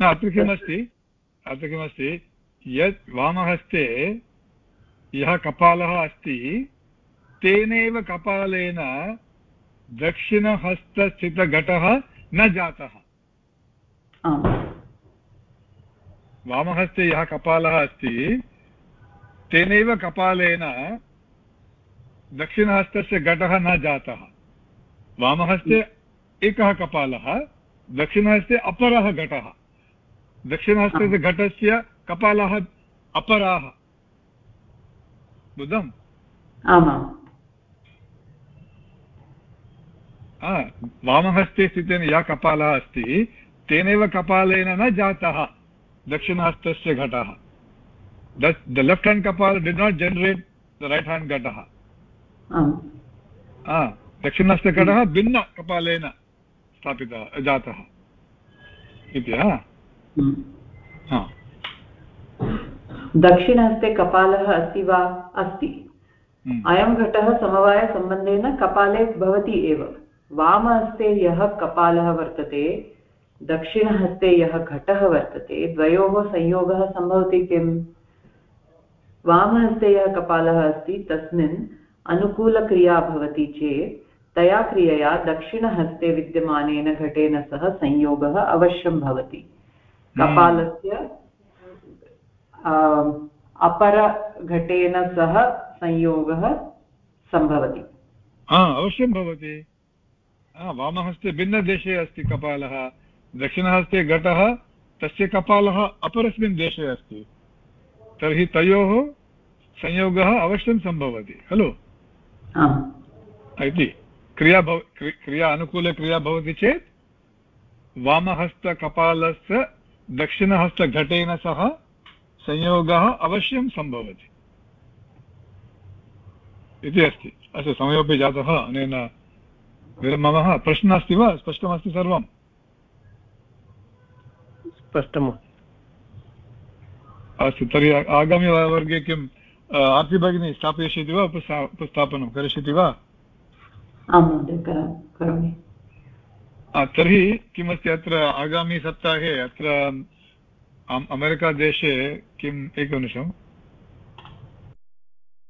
अत्र किमस्ति? अत्र किमस्ति? यत् वामहस्ते यः कपालः अस्ति तेनैव कपालेन दक्षिणहस्तस्थितघटः न जातः। वामहस्ते यः कपालः अस्ति तेनैव कपालेन दक्षिणहस्तस्य घटः न जातः। वामहस्ते एकः कपालः दक्षिणहस्ते अपरः घटः दक्षिणहस्तस्य घटस्य कपालः अपराः। बुद्धम्? वामहस्ते स्थितेन या कपालः अस्ति तेनैव कपालेन न जातः दक्षिणहस्तस्य घटः। The left hand kapala did not generate the right hand घटः। दक्षिणहस्तघटः भिन्नकपालेन स्थापितः जातः इति दक्षिणहस्ते कपालः अस्ति वा? अस्ति। हम्म। अयं घटः समवायसम्बन्धेन कपाले भवति एव। वामहस्ते यः कपालः वर्तते दक्षिणहस्ते यः घटः वर्तते द्वयोः संयोगः सम्भवति किम्? वामहस्ते यः कपालः अस्ति तस्मिन् अनुकूलक्रिया भवति चेत् तया क्रियया दक्षिणहस्ते विद्यमानेन घटेन सह संयोगः अवश्यं भवति। हम्म। कपालस्य अपरघटेन सह संयोगः सम्भवति। अवश्यं भवति। वामहस्ते भिन्नदेशे अस्ति कपालः। दक्षिणहस्ते घटः तस्य कपालः अपरस्मिन् देशे अस्ति। तर्हि तयोः संयोगः अवश्यं सम्भवति। खलु? इति। क्रिया भव क्रिया अनुकूलक्रिया भवति चेत् वामहस्तकपालस्य दक्षिणहस्तघटेन सह संयोगः अवश्यं सम्भवति। इति अस्ति। अस्तु समयोपि जातः अनेन विरमः प्रश्नः अस्ति वा? स्पष्टमस्ति सर्वं? स्पष्टम् अस्तु तर्हि आगामिवर्गे किम्? आर्ति भगिनी स्थापयिष्यति वा उपस्थापनं करिष्यति वा आं महोदय करोमि तर्हि किमस्ति अत्र आगामिसप्ताहे अत्र अमेरिकादेशे किम् एकनिमिषम्